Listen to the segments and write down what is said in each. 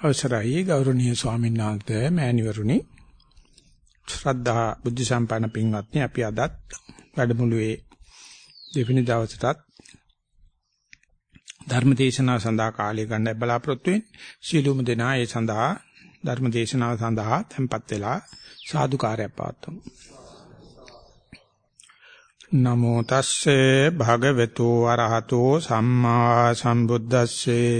අවසරයි ගෞරවනීය ස්වාමීන් වහන්සේ මෑණිවරුනි. ශ්‍රද්ධා බුද්ධ සම්පන්න පින්වත්නි අපි අදත් වැඩමුළුවේ දෙවෙනි දවසටත් ධර්ම දේශනාව සඳහා කාලය ගන්න බලාපොරොත්තු වෙන්නේ සීලුම දෙනා ඒ සඳහා ධර්ම දේශනාව සඳහා tempත් වෙලා සාදුකාරයක් පවත්වමු. නමෝ තස්සේ භගවතු අරහතෝ සම්මා සම්බුද්දස්සේ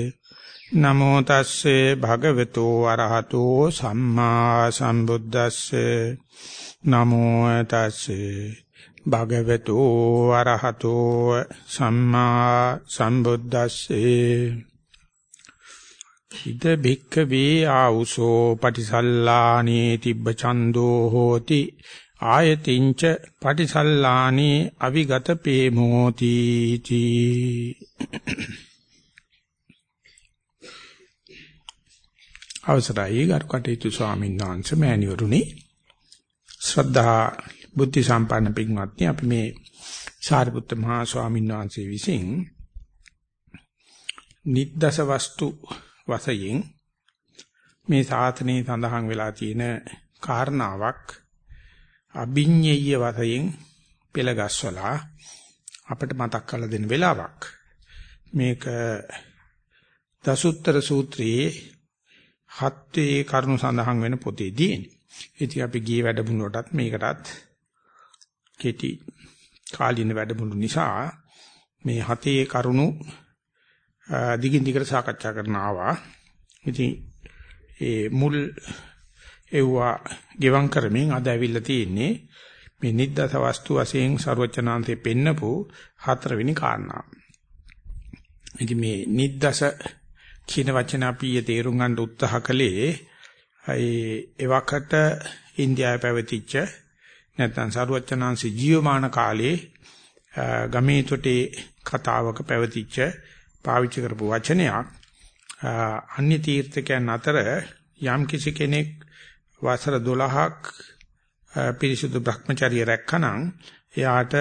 නමෝ තස්සේ භගවතු අරහතෝ සම්මා සම්බුද්දස්සේ. නමෝ තස්සේ භගවතු අරහතෝ සම්මා සම්බුද්දස්සේ. ඉද භික්ඛවේ ආ우සෝ පටිසල්ලානේ තිබ්බ චන්தோ හෝති. ආයතින්ච පටිසල්ලානේ අවිගත පේමෝති. තී අවසරයි. ගරු කටයුතු ස්වාමීන් වහන්සේ මෑණිවරුනි. ශ්‍රද්ධා බුද්ධ සම්පන්න පින්වත්නි අපි මේ සාරිපුත්ත මහා ස්වාමීන් වහන්සේ විසින් නිද්දස වස්තු වශයෙන් මේ සාතනේ සඳහන් වෙලා තියෙන කාරණාවක් අභිඤ්ඤය වශයෙන් පෙළගස්වලා අපිට මතක් කරලා දෙන වෙලාවක්. මේක දසුත්තර සූත්‍රයේ හත්වේ කරුණු සඳහන් වෙන පොතේදී ඉතින් අපි ගියේ වැඩමුළුවටත් මේකටත් කෙටි කාලින වැඩමුළු නිසා මේ හතේ කරුණු දිගින් දිගට සාකච්ඡා කරන ආවා. ඉතින් ඒ මුල් එව්වා ගෙවම් කරමින් අද ඇවිල්ලා තියෙන්නේ මේ නිද්දස වස්තු වශයෙන් ਸਰවචනාන්තේ පෙන්නපු හතරවෙනි කාරණා. ඉතින් මේ නිද්දස කියන වචන අපි තේරුම් ගන්න උත්සාහ කළේ ඒ එවකට ඉන්දියාවේ පැවතිච්ච නැත්නම් සරුවචනාංශ ජීවමාන කාලේ ගමේ තොටේ කතාවක පැවතිච්ච පාවිච්චි කරපු වචනයක් අන්‍ය තීර්ථකයන් අතර යම් කිසි කෙනෙක් වසර 12ක් පිරිසුදු Brahmacharya රැක්කනම් එයාට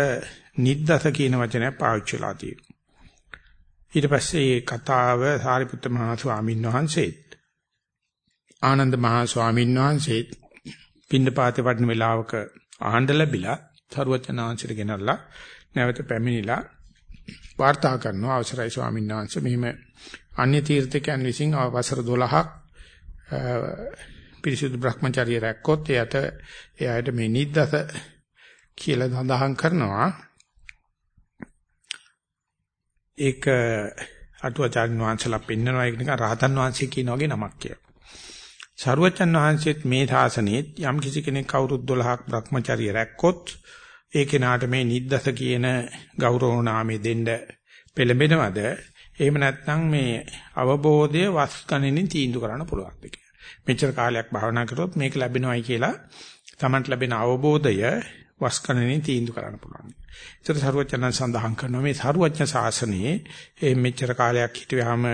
නිද්දස කියන වචනය පාවිච්චි වෙලා තියෙනවා. ඊට පස්සේ මේ කතාව සාරිපුත්ත මහ ස්වාමීන් වහන්සේත් ආනන්ද මහ ස්වාමීන් වහන්සේත් පින්නපාතේ වඩන වෙලාවක ආහඬ ලැබිලා සරුවචනාංශයට ගෙනල්ලා නැවත පැමිණිලා වාර්තා කරනවා. අවසරයි ස්වාමීන් වහන්සේ. මෙහිම අන්‍ය තීර්ථකයන් විසින් අවසර 12ක් පිරිසුදු Brahmacharya රැක්කොත් එයට එයාට මේ නිද්දස කියලා සඳහන් කරනවා. ඒක අටුවාචාර්ය වංශලා පෙන්නනවා ඒක නිකන් රහතන් වහන්සේ කියන වගේ නමක් කියලා. සරුවචන් වහන්සේත් මේ ශාසනයේත් යම් කිසි කෙනෙක් කවුරුත් 12ක් Brahmacharya රැක්කොත් ඒ කෙනාට මේ නිද්දස කියන ගෞරව නාමය දෙන්න පෙළඹෙනවද? එහෙම නැත්නම් මේ අවබෝධය වස් ගණනින් තීන්දුව කරන්න පුළුවන්ද කියලා. මෙච්චර කාලයක් භාවනා කරොත් මේක ලැබෙනවයි කියලා Tamanට ලැබෙන අවබෝධය වස් ගණනින් තීන්දුව කරන්න පුළුවන්. ඒතර සරුවචන සඳහන් කරනවා මේ සරුවචන ශාසනයේ මේ මෙච්චර කාලයක් හිටියාම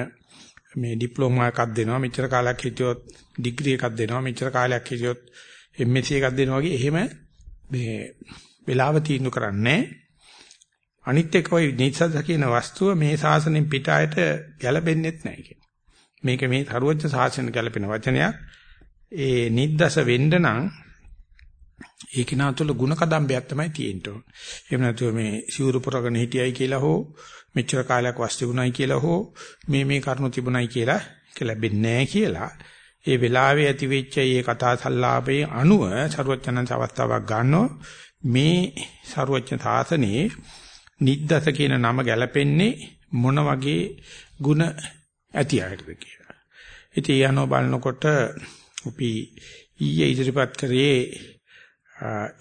මේ ඩිප්ලෝමා එකක් දෙනවා මෙච්චර කාලයක් හිටියොත් ඩිග්‍රී එකක් දෙනවා මෙච්චර කාලයක් හිටියොත් MSc එකක් දෙනවා වගේ එහෙම මේ වෙලාව තීන්දුව කරන්නේ අනිත් එක ওই නිසද්ද කියන වස්තුව මේ ශාසනයෙන් පිටායට ගැලපෙන්නේත් නැහැ කියන. මේක මේ සරුවචන ශාසනය ගැලපෙන වචනයක්. ඒ නිද්දස වෙන්න නම් ඒ කිනාතුල ಗುಣ කදම්බයක් තමයි තියෙන්න ඕන. එහෙම නැතුව මේ සිවුරු පුරගෙන හිටියයි කියලා හෝ මෙච්චර කාලයක් වස් තිබුණයි කියලා හෝ මේ මේ කරුණු තිබුණයි කියලා ලැබෙන්නේ නැහැ කියලා. ඒ වෙලාවේ ඇති වෙච්ච මේ කතා සංවාපයේ අනුව ਸਰුවචනන්ස අවස්ථාවක් ගන්නෝ මේ ਸਰුවචන සාසනයේ නිද්දස කියන නම ගැලපෙන්නේ මොන වගේ ಗುಣ ඇති අයටද කියලා. ඉතින් යනෝ බලනකොට අපි ඊයේ ඉදිරිපත් කරේ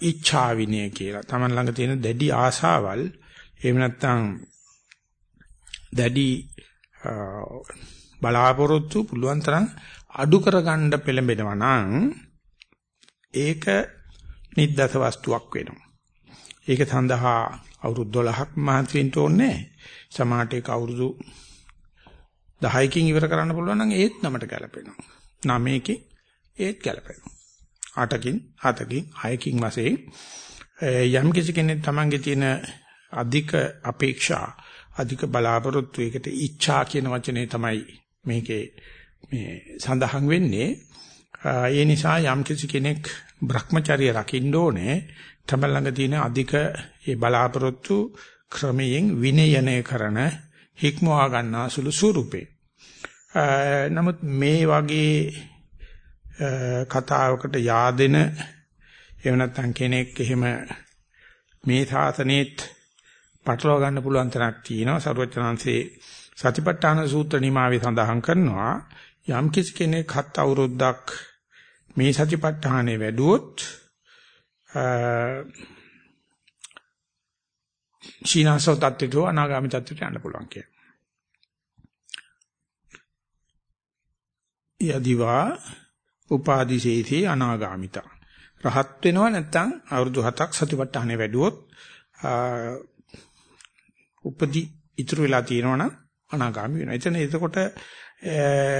ඉච්ඡා විනය කියලා. Taman ළඟ තියෙන දැඩි ආශාවල් එහෙම නැත්නම් දැඩි බලාපොරොත්තු පුළුවන් තරම් අඩු කරගන්න පෙළඹෙනවා නම් ඒක නිද්දස වස්තුවක් වෙනවා. ඒක සඳහා අවුරුදු 12ක් මහන්සි වෙන්න ඕනේ. සමාහට ඒක අවුරුදු 10කින් ඉවර කරන්න පුළුවන් නම් ඒත් නමට ගැලපෙනවා. 9කින් ඒත් ගැලපෙනවා. 8කින් 7කින් 6කින් වශයෙන් යම් කිසි කෙනෙක් තමන්ගේ තියෙන අධික අපේක්ෂා අධික බලාපොරොත්තු එකට ඉච්ඡා කියන වචනේ තමයි මේකේ මේ සඳහන් වෙන්නේ ඒ නිසා යම් කිසි කෙනෙක් Brahmacharya රකින්න ඕනේ තමයි ළඟ තියෙන අධික ඒ බලාපොරොත්තු ක්‍රමයෙන් විනයනය කරන හික්මවා ගන්නා සුළු ස්වරූපේ. නමුත් මේ වගේ කතාවකට yaadෙන එහෙම නැත්නම් කෙනෙක් එහෙම මේ සාසනේත් පටලවා ගන්න පුළුවන් තරක් තියෙනවා සරුවචනංශේ සතිපට්ඨාන සූත්‍ර නිමාවේ සඳහන් කරනවා යම් කිසි කෙනෙක් හත් අවුරුද්දක් මේ සතිපට්ඨානේ වැඩුවොත් ශීනාසෝ තත්ත්වයට අනාගාමී තත්ත්වයට යන්න පුළුවන් කියලා. යදිවා උපාදිශේති අනාගාමිතා. රහත් වෙනව නැත්නම් අවුරුදු 7ක් සතිපට්ඨානේ වැඩුවොත් උපදි ඉතුරු වෙලා තියෙනවනම් අනාගාමී වෙනවා. එතන එතකොට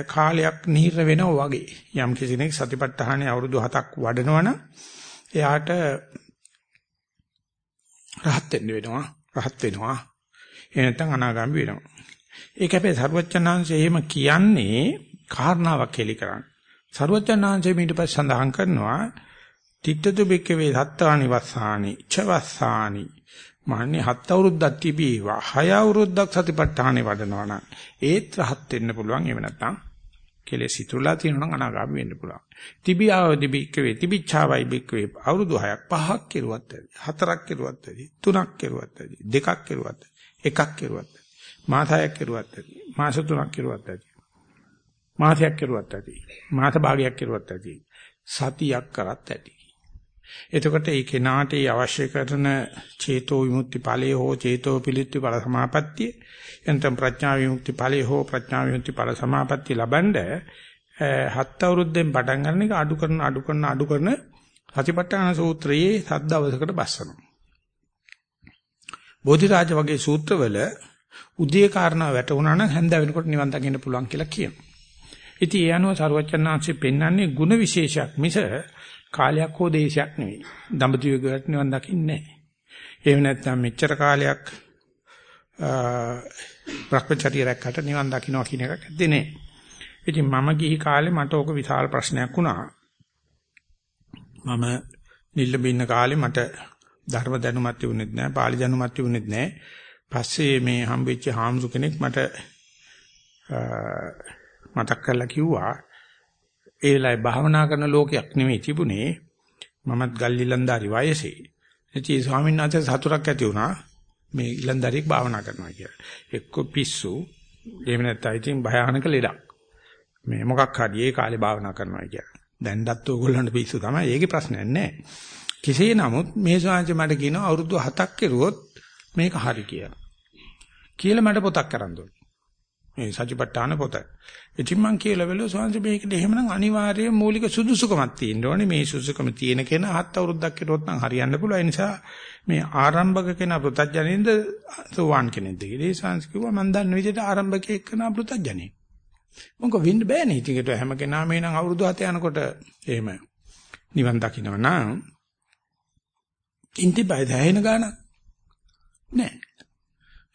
කාලයක් නිහිර වෙනවා වගේ. යම් කෙනෙක් සතිපට්ඨානේ අවුරුදු 7ක් වඩනවනම් එයාට රහත් වෙන්න වෙනවා. රහත් වෙනවා. එහෙ නැත්නම් අනාගාමී වෙනවා. ඒක හැබැයි සරුවච්චන්හන්සේ එහෙම කියන්නේ කාරණාවක් හෙලි කරන්න. සරුවච්චන්හන්සේ ඊට පස්සේ සඳහන් කරනවා තිත්තතු බික්කවේ සත්තානි වස්සානි චවස්සානි මහන්නේ හත් අවුරුද්දක් තිබීවා. හය අවුරුද්දක් සතිපට්ඨානෙ වඩනවා නම් ඒත් රහත් වෙන්න පුළුවන්. එහෙම නැත්නම් කෙලෙස් ඉතුරුලා තියෙනවා නම් අනාගාමී වෙන්න පුළුවන්. තිබියාව දිබික්කවේ තිබිච්ඡාවයි බික්කවේ අවුරුදු 6ක් 5ක් කෙරුවත් ඇති හතරක් කෙරුවත් ඇති තුනක් කෙරුවත් ඇති දෙකක් කෙරුවත් එකක් කෙරුවත් මාස 6ක් කෙරුවත් ඇති මාස තුනක් කෙරුවත් ඇති. මාසයක් කෙරුවත් ඇති මාස භාගයක් කෙරුවත් ඇති සතියක් කරත් ඇති එතකොට ඒ කෙනාට ඒ අවශ්‍ය කරන චේතෝ විමුක්ති ඵලය හෝ චේතෝ පිළිත්ති ඵල සමාපත්තිය එතන ප්‍රඥා විමුක්ති ඵලය හෝ ප්‍රඥා විමුක්ති ඵල සමාපත්තිය ලබනද හත් අවුරුද්දෙන් පටන් ගන්න එක අඩු කරන අඩු කරන අඩු කරන සතිපට්ඨාන සූත්‍රයේ සත් දවසකට බස්සනවා. බෝධිරාජ වගේ සූත්‍රවල උදේ කාරණා වැටුණා නම් හැන්ද වෙනකොට නිවන් දකින්න පුළුවන් කියලා කියනවා. ඉතින් ඒ අනුව සරුවචනාංශේ පෙන්වන්නේ ಗುಣ විශේෂයක් මිස කාලයක් හෝ දේශයක් නෙවෙයි. දඹදිව ගියට නිවන් දකින්නේ නැහැ. එහෙම නැත්නම් මෙච්චර කාලයක් භ්‍රමචර්ය රැකකට නිවන් දකින්නවා කියන එක ඇත්තේ නෑ. ඉතින් මම ගිහි කාලේ මට ඕක විශාල ප්‍රශ්නයක් වුණා. මම නිල්ලඹින්න කාලේ මට ධර්ම දැනුමක් තිබුණෙත් නෑ, පාලි දැනුමක් තිබුණෙත් නෑ. පස්සේ මේ හම්බෙච්ච හාමුදුර කෙනෙක් මට මතක් කරලා කිව්වා ඒ වෙලාවේ භාවනා කරන ලෝකයක් නෙමෙයි තිබුණේ. මමත් ගල් ඉලන්දාරි වයසේ. ඉතින් ස්වාමීන් වහන්සේ සතුටක් ඇති වුණා මේ ඉලන්දාරියෙක් භාවනා කරනවා කියලා. එක්ක පිස්සු එහෙම නැත්නම් ඉතින් භයානක ලෙඩක්. මේ මොකක් හරි ඒ කාලේ භාවනා කරනවා කියලා. දැන්වත් ඕගොල්ලන්ට පිස්සු තමයි. ඒකේ ප්‍රශ්නයක් නැහැ. කෙසේ නමුත් මේ ස්වාමීන් මට කියනවා අවුරුදු 7ක් කෙරුවොත් මේක හරි කියලා. කියලා මට පොතක් කරන් දුන්නා. මේ සතිපට්ඨාන පොත. ඉතින් මං කියලා වෙලෝ ස්වාමීන් මේකට එහෙමනම් අනිවාර්යයෙන් මූලික සුදුසුකමක් තියෙන්න ඕනේ. මේ සුදුසුකම තියෙන කෙනා හත් අවුරුද්දක් කෙරුවොත් නම් හරියන්න පුළුවන්. ඒ නිසා මේ ආරම්භක කෙනා පෘතජ්ජනින්ද සෝවාන් කෙනෙක්ද කියලා. ඒ සංස් කිව්වා මං දන්න විදිහට ආරම්භකයෙක් කෙනා පෘතජ්ජනේ. මොකද වෙන්න බෑනේ. ඉතින් හැම කෙනාම එනං අවුරුදු 7 යනකොට එහෙම නිවන් දකින්න නම් ඉන්ටි බය දැහෙන ගාන නෑ.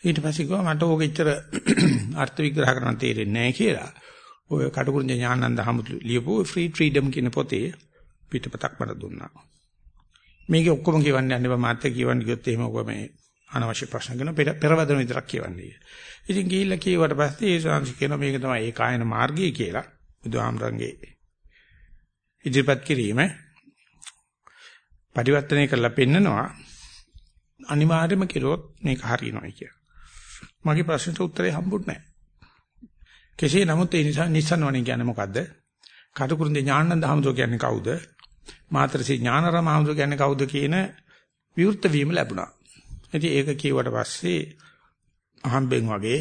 ඊට පස්සේ කිව්වා මට ඕක ඉතර අර්ථ විග්‍රහ කරන්න තේරෙන්නේ නැහැ කියලා. ඔය කටුකුරුංජ ඥානන්ද හමුතු ලියපු free freedom කියන පොතේ පිටපතක් මට දුන්නා. මේකේ ඔක්කොම කියවන්න යන්න බෑ මාත්‍ය කියවන්න ගියොත් එහෙම ඔක මේ අනවශ්‍ය ප්‍රශ්න කරන පෙරවදන විතරක් කියවන්නේ. ඉතින් ගිහිල්ලා කියවට පස්සේ ඒ ශාංශ කියන මේක තමයි ඒ කායන මාර්ගය කියලා බුදුහාමරංගේ ඉදිරිපත් කිරීම පරිවර්තනය කරලා පෙන්නනවා අනිවාර්යයෙන්ම කෙරුවොත් මේක හරියනවා කියලා. මගේ ප්‍රශ්නට උත්තරේ හම්බුනේ නැහැ. කෙසේ නමුත් ඒ නිසා නිස්සන් වණේ කියන්නේ මොකද්ද? කටුකුරුන්දේ ඥානන්ද හමුදෝ කියන්නේ කවුද? මාත්‍රසී ඥානරම හමුදෝ කියන්නේ කවුද කියන විවෘත වීම ලැබුණා. ඉතින් ඒක කියුවට පස්සේ අහම්බෙන් වගේ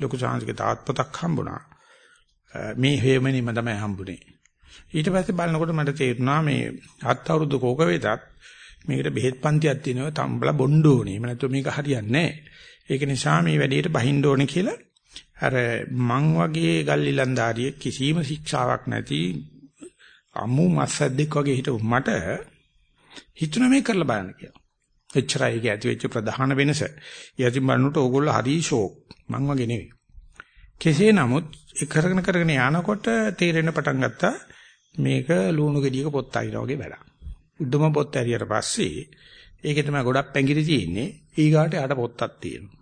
ලොකු සාංශික තාත් පොතක් හම්බුණා. මේ හේමනීම තමයි හම්බුනේ. ඊට පස්සේ බලනකොට මට තේරුණා මේ හත් අවුරුදු කෝක වේදත් මේකට බෙහෙත් පන්තියක් තියෙනවා තම්බලා බොන්න ඕනේ. එහෙම නැත්නම් මේක හරියන්නේ නැහැ. ඒක නිසා මේ වැඩේට බහින්න ඕනේ කියලා අර මං වගේ ගල් ඉලන්දාරියෙක් කිසිම ශික්ෂාවක් නැති අමු මස්සද්දෙක් වගේ හිටු මට හිතුන මේ කරලා බලන්න කියලා. එච්චරයි ඒක ඇති වෙච්ච ප්‍රධාන වෙනස. යතිම් බන්නට ඕගොල්ලෝ හරි ෂෝක්. මං වගේ නෙවෙයි. කෙසේ නමුත් ඒ කරගෙන කරගෙන යනකොට තේරෙන්න පටන් ගත්තා මේක ලුණු ගෙඩියක පොත් අරිනා වගේ වැඩක්. උඩම පොත් ඇරියට පස්සේ ඒකේ තමයි ගොඩක් පැංගිරි තියෙන්නේ. ඊගාට යට පොත්තක් තියෙනවා.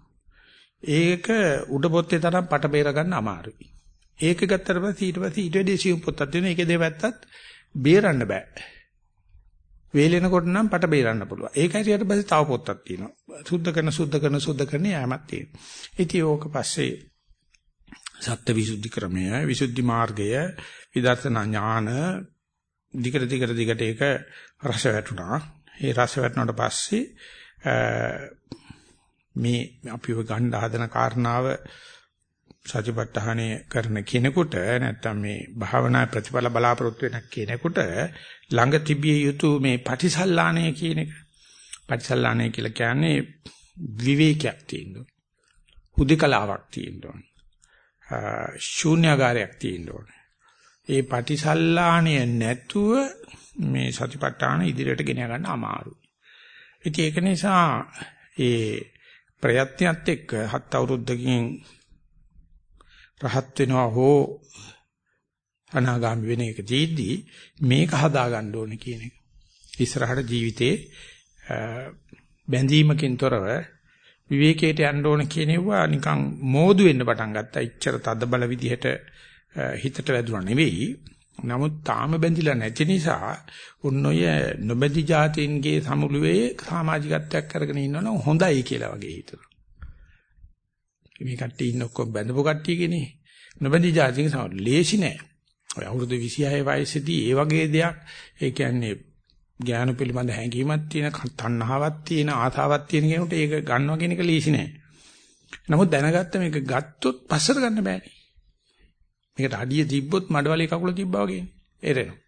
ඒක උඩ පොත්තේ තරම් පට බේර ගන්න අමාරුයි. ඒක ගත්තට පස්සේ ඊට පස්සේ ඊට වැඩි සියුම් පොත්තක් තියෙනවා. ඒකේ දෙපැත්තත් බේරන්න බෑ. වේලෙනකොට නම් පට බේරන්න පුළුවන්. ඒක හරියට පස්සේ තව පොත්තක් තියෙනවා. සුද්ධ කරන සුද්ධ කරන සුද්ධ කරන යෑමක් තියෙනවා. ඉතින් ඕක පස්සේ සත්‍ය විසුද්ධි ක්‍රමය, විසුද්ධි මාර්ගය, විදර්ශනා ඥාන දිගට දිගට දිගට ඒක රස වැටුණා. ඒ රස වැටුණාට පස්සේ මේ අපිව ගන්න හදන කාරණාව සතිපට්ඨානය කරන කෙනෙකුට නැත්තම් මේ භාවනා ප්‍රතිඵල බලාපොරොත්තු වෙන කෙනෙකුට ළඟ තිබිය යුතු මේ පටිසල්ලාණය කියන එක පටිසල්ලාණය කියලා කියන්නේ විවේකයක් තියෙනවා. හුදකලාවක් තියෙනවා. ශූන්‍යagaraයක් තියෙනවා. ඒ පටිසල්ලාණය නැතුව මේ සතිපට්ඨාන ඉදිරියට ගෙන ගන්න අමාරුයි. ඉතින් ඒක නිසා ඒ ප්‍රයත්නයත් එක්ක හත් අවුරුද්දකින් රහත් වෙනවා හෝ අනාගාමි වෙන එක ජීද්දී මේක හදා ගන්න ඕනේ කියන එක. ඉස්සරහට ජීවිතේ බැඳීමකින් තොරව විවේකයට යන්න ඕන කියනවා නිකන් මෝදු වෙන්න පටන් ගත්තා. ඉච්ඡර තද බල විදිහට හිතට වැදුනා නෙවෙයි. නමුත් තාම බැඳිලා නැති නිසා උන්නොය නොබැඳි જાතින්ගේ සමුළුවේ සමාජිකත්වයක් කරගෙන ඉන්නවනම් හොඳයි කියලා වගේ හිතනවා. මේ කට්ටිය ඉන්න ඔක්කොම බැඳපු කට්ටියකනේ. නොබැඳි જાතින්ගේ සමුළු ලේසි නෑ. ඔය අවුරුදු 26 වයසේදී ඒ වගේ දෙයක් ඒ කියන්නේ ඥාන පිළිබඳ හැඟීමක් තියෙන තණ්හාවක් තියෙන ආසාවක් තියෙන කෙනෙකුට ඒක ගන්නවා කියන එක ලීසි නෑ. නමුත් දැනගත්ත මේක ගත්තොත් පස්සට ගන්න බෑනේ. මේකට අඩිය තිබ්බොත් මඩවලේ කකුල තිබ්බා වගේ එරෙනවා.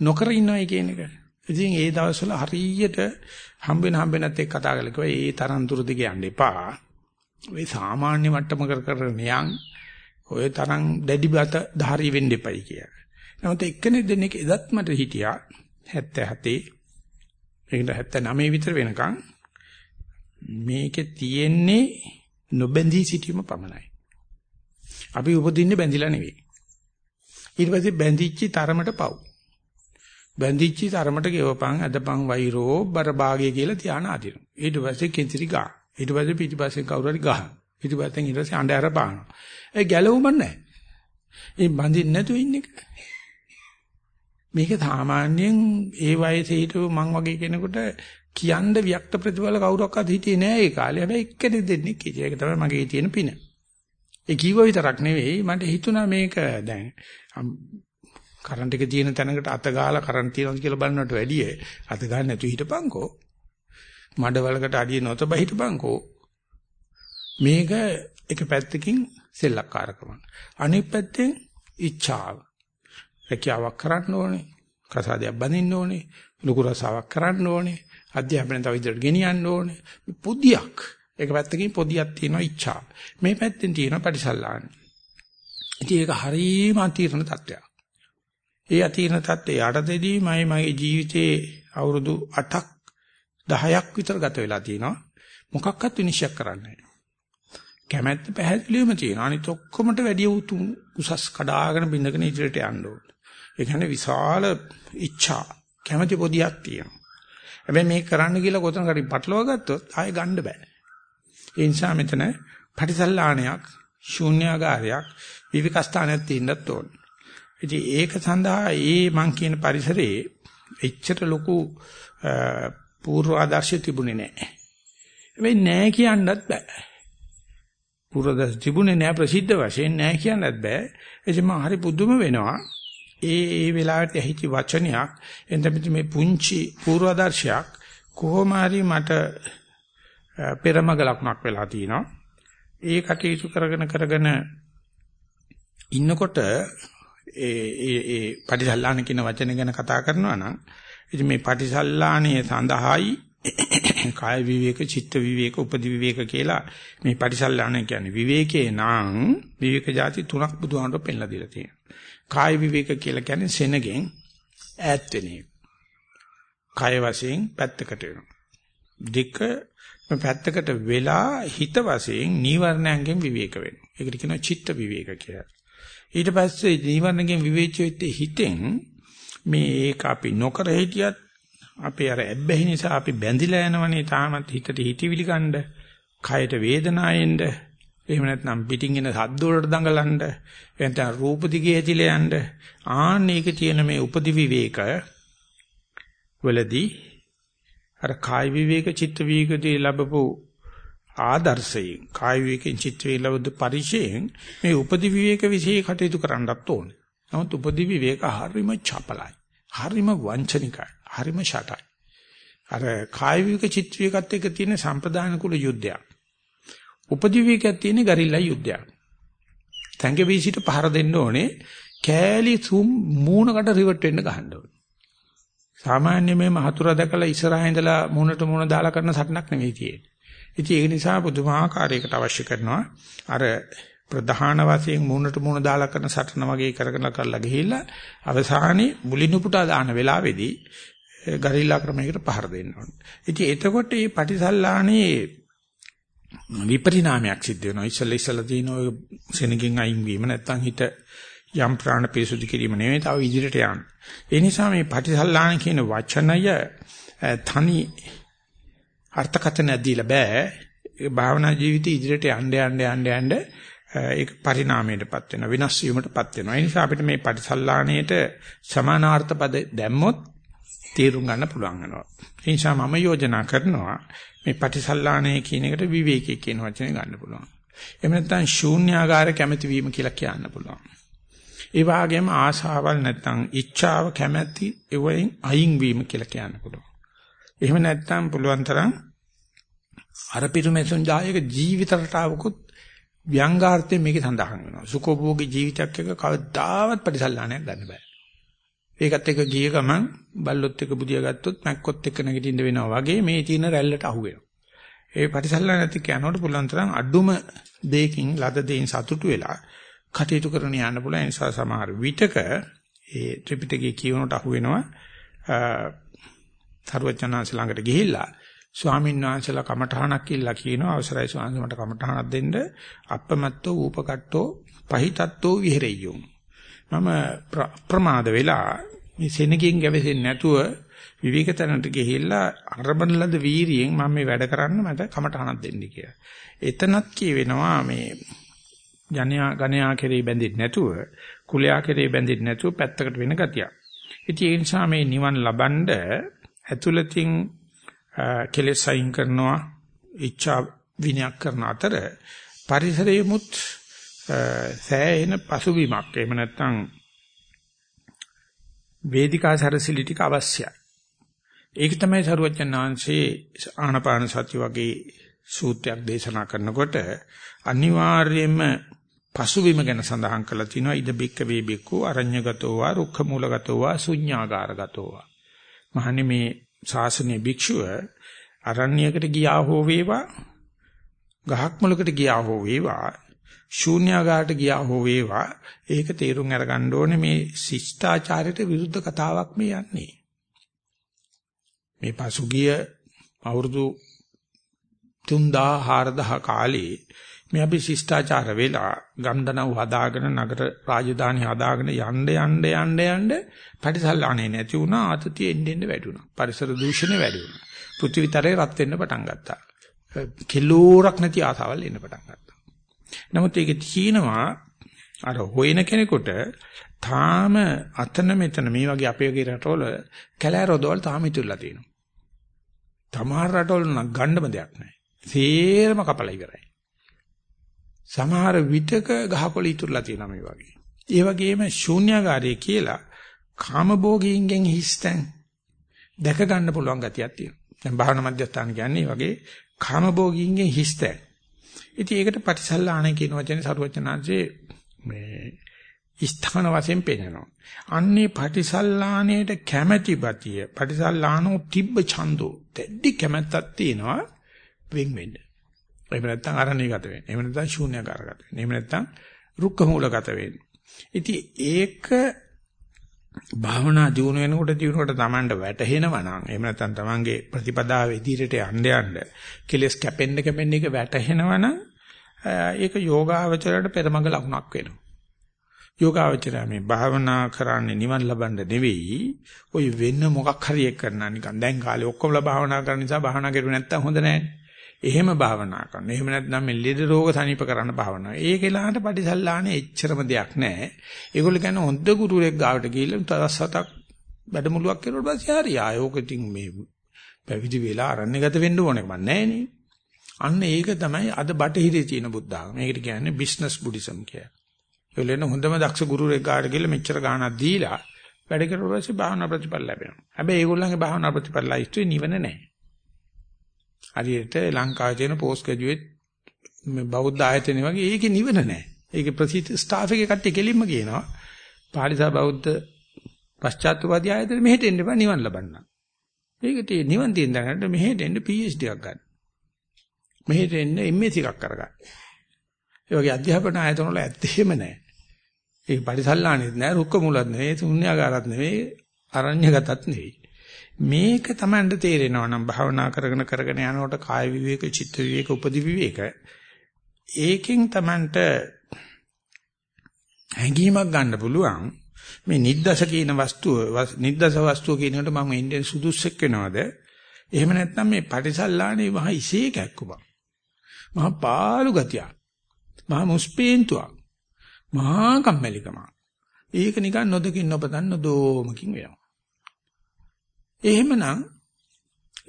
නොකර ඉන්නවයි කියන එක. ඉතින් ඒ දවස්වල හරියට හම්බ වෙන හම්බ වෙනත් එක්ක කතා කරලා කිව්වා ඒ තරම් දුර දිග යන්න එපා. ඔය සාමාන්‍ය මට්ටම කර කර නියන් ඔය තරම් දැඩි බත ධාරී වෙන්න එපයි කියලා. නමුත් එක්කෙනෙක් දෙන්නෙක් එදත් මට හිටියා 77 ඒකට 79 විතර වෙනකන් මේකේ තියෙන්නේ නොබැඳී සිටීම පමණයි. අපි උපදින්නේ බැඳිලා නෙවෙයි. ඊට පස්සේ බැඳිච්ච තරමට පව්. බැඳිච්ච තරමට ගෙවපන් අදපන් වෛරෝ බරභාගය කියලා ධානා අදිනවා. ඊට පස්සේ කෙන්තිරි ගා. ඊට පස්සේ පිටිපස්සේ කවුරු හරි ගහන. ඊට පස්සේ ඊට පස්සේ අඬ අර පානවා. ඒ ගැලවුම නැහැ. ඒ බඳින්න නැතුව ඉන්න එක. මේක සාමාන්‍යයෙන් ඒ වයසේ හිටපු මං වගේ කෙනෙකුට කියන්න වික්ත ප්‍රතිඵල කවුරක්වත් හිටියේ නෑ ඒ කාලේ. හැබැයි එක්කෙනෙක් දෙන්නෙක් හිටියේ. ඒක තමයි මගේ තියෙන පින. ඒ කිව්ව විතරක් නෙවෙයි මට හිතුණා මේක දැන් කරන්ට් එක තියෙන තැනකට අත ගාලා කරන්ට් තියෙනවද කියලා බලනවට වැඩිය අත ගන්න නැතුව හිටපන්කෝ. මඩවලකට අඩිය නොතබ හිටපන්කෝ. මේක එක පැත්තකින් සෙල්ලක්කාරකම. අනිත් පැත්තෙන් ඉච්ඡාව. රැකියාවක් කරන්න ඕනේ. කසාදයක් බඳින්න ඕනේ. ලුකු රසාවක් කරන්න ඕනේ. අධ්‍යාපනය තව ඉදිරියට ගෙනියන්න ඕනේ. පුදියක්. එක පැත්තකින් පොදියක් තියෙනවා ඉච්ඡා. මේ පැත්තෙන් තියෙනවා පටිසල්ලාන. ඉතින් ඒක හරීම අතීර්ණ තත්ත්වයක්. ඒ අතීර්ණ තත්ත්වයේ යටතේදී මම මගේ ජීවිතේ අවුරුදු 8ක් 10ක් විතර ගත වෙලා තියෙනවා. මොකක්වත් විනිශ්චය කරන්නේ කැමැත්ත පැහැදිලිවම තියෙනවා. අනිත ඔක්කොමට වැඩි උතුම් උසස් කඩාගෙන බින්දගෙන ඉදිරියට යන්න ඕන. ඒ කියන්නේ විශාල ඉච්ඡා කැමැති පොදියක් තියෙනවා. හැබැයි මේක කරන්න කියලා කොතනකරි පටලවා ගත්තොත් ආයෙ ගන්න බෑ. ඒ නිසා මෙතන පටිසල්ලාණයක් ශූන්‍යාගාරයක් විවිකස්ථානයක් තියෙන්නත් ඕන. ඉතින් ඒක සඳහා ඒ මං කියන පරිසරයේ එච්චර ලොකු පූර්ව ආදර්ශය තිබුණේ නැහැ. හැබැයි නැහැ කියන්නත් බෑ. පූර්ව ආදර්ශ තිබුණේ නැහැ ප්‍රසිද්ධ වශයෙන් නැහැ කියන්නත් බෑ. එනිසා මම හරි පුදුම වෙනවා. ඒ ඒ වෙලාවට ඇහිච්ච වචනයක් එතන මේ පුංචි පූර්ව ආදර්ශයක් කොහොම හරි මට පෙරමග ලකුණක් වෙලා තිනවා. ඒ කටයුතු කරගෙන කරගෙන ඉන්නකොට ඒ ඒ ඒ පටිසල්ලාන කියන වචන ගැන කතා කරනවා නම් ඉතින් මේ පටිසල්ලාණයේ සඳහායි කාය විවේක, චිත්ත විවේක, උපදි විවේක කියලා මේ පටිසල්ලාණ කියන්නේ විවේකේ නම් විවේක જાති තුනක් බුදුහාමර පෙන්ලා දීලා තියෙනවා. කාය විවේක කියලා කියන්නේ සෙනගෙන් ඈත් වෙන එක. කාය වශයෙන් පැත්තකට වෙනවා. දෙක මේ පැත්තකට වෙලා හිත වශයෙන් නීවරණයන්ගෙන් විවේක වෙනවා. ඒකට කියනවා චිත්ත විවේක කියලා. ඊට පස්සේ නීවරණයෙන් විවේච වෙච්ච හිතෙන් මේ ඒක අපි නොකර හිටියත් අපේ අර ඇබ්බැහි නිසා අපි බැඳිලා යනවනේ තාමත් හිතට හිතවිලි ගන්න, කයට වේදනාවෙන්ද, එහෙම නැත්නම් පිටින් එන සද්ද වලට දඟලන්න, එහෙනම් රූප දිගේ ඇතිලා යන්න, ආන්න ඒක තියෙන මේ උපදි විවේක වලදී අර කාය විවේක චිත්ත විවේකදී ලැබපු ආදර්ශයෙන් කාය විවේකෙන් චිත්ත විවේක ලැබුදු පරිශයෙන් මේ උපදි විවේක વિશે කටයුතු කරන්නත් ඕනේ. නමුත් උපදි විවේක හරිම චපලයි. හරිම වංචනිකයි. හරිම ෂටයි. අර කාය විවේක චිත්ත විවේකත් එක්ක තියෙන සම්ප්‍රදාන කුල යුද්ධයක්. උපදි විවේකයක් තියෙන ගරිල්ලා යුද්ධයක්. තැංග වීසිට පහර දෙන්න ඕනේ කෑලි සුම් මූණකට රිවර්ට් වෙන්න ගහන්න ඕනේ. සාමාන්‍ය මේ මහතුර දැකලා ඉස්සරහා ඉඳලා මූණට මූණ දාලා කරන සටනක් නෙවෙයි තියෙන්නේ. ඉතින් ඒක නිසා පුදුමාකාරයකට අවශ්‍ය කරනවා අර ප්‍රධාන වශයෙන් මූණට මූණ දාලා කරන සටන වගේ කරගෙන කරලා ගිහිල්ලා අවසානයේ මුලිනුපුටා දාන වෙලාවේදී ගරිල්ලා ක්‍රමයකට පහර දෙන්න ඕනේ. ඉතින් එතකොට මේ පටිසල්ලානේ විපරිණාමයක් සිද්ධ වෙනවා. ඉස්සෙල්ලා ඉස්සෙල්ලා තියෙන ඔය සෙනගින් අයින් වීම නැත්තම් හිත යම් ප්‍රාණ පිරිසුදු කිරීම නෙවෙයි තව ඉදිරියට යන්න. ඒ නිසා මේ පටිසල්ලාන කියන වචනය තනි අර්ථකථන දීලා බෑ. ඒ භාවනා ජීවිතය ඉදිරියට යන්න යන්න යන්න යන්න ඒක පරිණාමයටපත් වෙනවා විනාශ වීමටපත් වෙනවා. ඒ නිසා අපිට මේ පටිසල්ලාණයට සමානාර්ථ පද දැම්මොත් තේරුම් ගන්න පුළුවන් වෙනවා. ඒ නිසා මම යෝජනා කරනවා මේ පටිසල්ලාණය කියන එකට විවේකී කියන වචනේ ගන්න පුළුවන්. එහෙම නැත්නම් ශූන්‍යාකාර කැමැති වීම කියලා කියන්න පුළුවන්. ඒ වගේම ආශාවල් නැත්නම් ඉච්ඡාව කැමැති ඒවෙන් අයින් වීම කියලා කියන්න පුළුවන්. එහෙම නැත්නම් පුළුවන් තරම් අර පිරුමෙසුන් ජායක ජීවිත රටාවකුත් ව්‍යංගාර්ථයෙන් මේකේ සඳහන් වෙනවා. සුඛෝභෝගී ජීවිතයක් එක කවදාවත් පරිසල්ලාණයක් ගන්න බෑ. ඒකත් එක්ක ගිය ගමන් බල්ලොත් එක්ක බුදියා ගත්තොත් මැක්කොත් එක්ක නැගිටින්න වෙනවා වගේ මේ තියෙන රැල්ලට අහු වෙනවා. ඒ පරිසල්ලාණ නැති කියනකොට පුළුවන් තරම් අඩුම දෙයකින් ලද දෙයින් සතුටු වෙලා කටයුතු කරන යන්න පුළුවන්. ඒ නිසා සමහර විටක ඒ ත්‍රිපිටකයේ කියනට අහු වෙනවා. තරුවචනාංශ ළඟට ගිහිල්ලා ස්වාමීන් වහන්සේලා කමඨහනක් ඉල්ලා කියනවා අවසරයි ස්වාමීන් මට කමඨහනක් දෙන්න අප්පමත්තෝ ූපකට්ටෝ පහිතත්තෝ විහෙරෙය්‍යෝ මම ප්‍රමාද වෙලා මේ සෙනගින් ගැවෙන්නේ නැතුව විවේකතනට ගිහිල්ලා අරබන ලද වීරියෙන් මම මේ වැඩ කරන්න මට කමඨහනක් දෙන්න කියලා. එතනත් කියවෙනවා මේ ජනයා ගණයා කෙරේ බැඳෙන්නේ නැතුව කුලයා කෙරේ බැඳෙන්නේ නැතුව පැත්තකට වෙන ගතියක්. ඉතින් ඒ නිසා මේ නිවන් ලබනද ඇතුළතින් කෙලෙස් අයින් කරනවා ඉච්ඡා විනයක් කරන අතර පරිසරයමුත් සෑහෙන පසුබිමක් එහෙම නැත්නම් වේදිකා සරසිලි ටික අවශ්‍යයි. ඒක තමයි සරුවචනාංශේ ආනපාන සති වගේ සූත්‍රයක් දේශනා කරනකොට අනිවාර්යයෙන්ම පසුබිම ගැන සඳහන් කරලා තිනවා. ඉද බික්ක වේ බික්කු අරඤ්‍යගතෝ වා රුක්ඛ මූලගතෝ වා ශුඤ්ඤාගාරගතෝ වා. මහන්නේ මේ ශාසනීය භික්ෂුව අරණ්‍යයකට ගියා හෝ වේවා ගහක් මුලකට ගියා හෝ වේවා ශූන්‍යාගාරට ගියා හෝ වේවා ඒක තේරුම් අරගන්න ඕනේ මේ ශිෂ්ටාචාරයට විරුද්ධ කතාවක් මේ යන්නේ. මේ පසුගිය අවුරුදු 3000 4000 කාලේ මේ අපි ශිෂ්ටාචාර වෙලා ගම්දනව් හදාගෙන නගර රාජධානි හදාගෙන යන්න යන්න යන්න යන්න පරිසල්ලානේ නැති වුණා ආතතිය එන්න එන්න වැඩි වුණා පරිසර දූෂණය වැඩි වුණා පෘථිවිතරේ රත් වෙන්න පටන් ගත්තා කිලෝරක් නැති ආසාවල් එන්න පටන් ගත්තා නමුත් ඒකේ තියෙනවා අර හොයන කෙනෙකුට තාම අතන මෙතන මේ වගේ අපේ වගේ රටවල කැලෑ රොදවල් තාම ඉතුරුලා තියෙනවා. තමාර රටවල නම් ගන්නම දෙයක් නැහැ. සේරම කපලා ඉවරයි. සමහර විටක ගහකොළ ඉතුරුලා තියෙනවා මේ වගේ. ඒ වගේම ශූන්‍යාකාරය කියලා කාමභෝගීන්ගෙන් හිස්තැන් දැක ගන්න පුළුවන් ගතියක් තියෙනවා. දැන් භාවනා මධ්‍යස්ථාන කියන්නේ වගේ කාමභෝගීන්ගෙන් හිස්තැන්. ඉතින් ඒකට පටිසල්ලාණ කියන වචනේ සරුවචනාංශේ මේ ස්ථාන වශයෙන් පෙන්නනවා. අන්නේ පටිසල්ලාණයට කැමැති බතිය පටිසල්ලානෝ තිබ්බ ඡන්தோ දෙඩි කැමැත්තක් තියෙනවා වෙන් වෙන්න. එහෙම නැත්නම් අරණියගත වෙන්න. එහෙම නැත්නම් ශූන්‍යකාරගත වෙන්න. එහෙම නැත්නම් රුක්ක මූලගත වෙන්න. ඉතින් ඒක භාවනා දියුණු වෙනකොට දියුණුවට Tamanට වැටහෙනවා නම් එහෙම නැත්නම් Tamanගේ ප්‍රතිපදාව ඉදිරියට යන්න යන්න කෙලස් කැපෙන්න කැපෙන්න එක වැටහෙනවා නම් ඒක යෝගාවචරයට පෙරමග ලකුණක් වෙනවා. යෝගාවචරය මේ භාවනා කරන්නේ නිවන් ලබන්න නෙවෙයි ඔය වෙන මොකක් හරි එක කරනා නිකන් දැන් කාලේ ඔක්කොම භාවනා කරන නිසා භාවනා කරුවේ නැත්තම් හොඳ නැහැ. එහෙම භාවනා කරනවා. එහෙම නැත්නම් මේ ලෙඩ රෝග සනීප කරන්න භාවනාව. ඒකෙලාට පටිසල්ලානේ එච්චරම දෙයක් නැහැ. ඒගොල්ලෝ කියන්නේ හොඳ ගුරුවරයෙක් ගාවට ගිහිල්ලා තවස් හතක් වැඩමුළුවක් කරුවොත් පස්සේ හරි ආයෝක ඉතින් මේ පැවිදි වෙලා අරන්නේ ගත වෙන්න ඕනේ මන් නැහනේ. අන්න ඒක තමයි අද බටහිරේ තියෙන බුද්ධාගම. මේකට කියන්නේ බිස්නස් බුද්දිසම් කියලා. ඒගොල්ලෝ හොඳම දක්ෂ ගුරුවරයෙක් ගාවට ගිහිල්ලා මෙච්චර ගාණක් දීලා වැඩ කරුවා පස්සේ භාවනා ප්‍රතිඵල ලැබෙනවා. හැබැයි ඒගොල්ලන්ගේ භාවනා ප්‍රතිඵල ලයිස්ට්ුවේ නිවන නැහැ. හරියට ලංකාවේ තියෙන පෝස්ට් ග්‍රැජුවේට් මේ බෞද්ධ ආයතන වගේ ඒකේ නිවන නැහැ. ඒකේ ප්‍රසිද්ධ ස්ටාෆ් එකේ කට්ටිය කෙලින්ම කියනවා පාලිසා බෞද්ධ පශ්චාත්තුවාදී ආයතන මෙහෙට එන්න බෑ නිවන් ලබන්න. ඒක tie නිවන් තියෙන දැනට මෙහෙට එන්න PhD එකක් ගන්න. මෙහෙට එන්න MS එකක් කරගන්න. ඒ වගේ අධ්‍යාපන ආයතන වල ඇත්තෙම නැහැ. ඒක පරිසල්ලානෙත් නැහැ, රුක්ක මුලත් නෙවෙයි, ශුන්‍යාගාරත් නෙවෙයි, අරණ්‍යගතත් නෙවෙයි. මේක Tamanට තේරෙනවා නම් භාවනා කරගෙන කරගෙන යනකොට කාය විවේක, චිත්ත විවේක, උපදි විවේක ඒකෙන් Tamanට හැඟීමක් ගන්න පුළුවන්. මේ නිද්දස කියන වස්තුව නිද්දස වස්තුව කියනකොට මම ඉන්නේ සුදුස්සෙක් වෙනවද? එහෙම නැත්නම් මේ පටිසල්ලානේ මහ ඉසේ කැක්කුමක් මහ පාළු ගතියක්. මහ මුස්පේන්තුවක්. මහා කම්මැලිකමක්. ඒක නිකන් නොදකින් නොපතන්න දෝමකින් වෙනවා. එහෙමනම්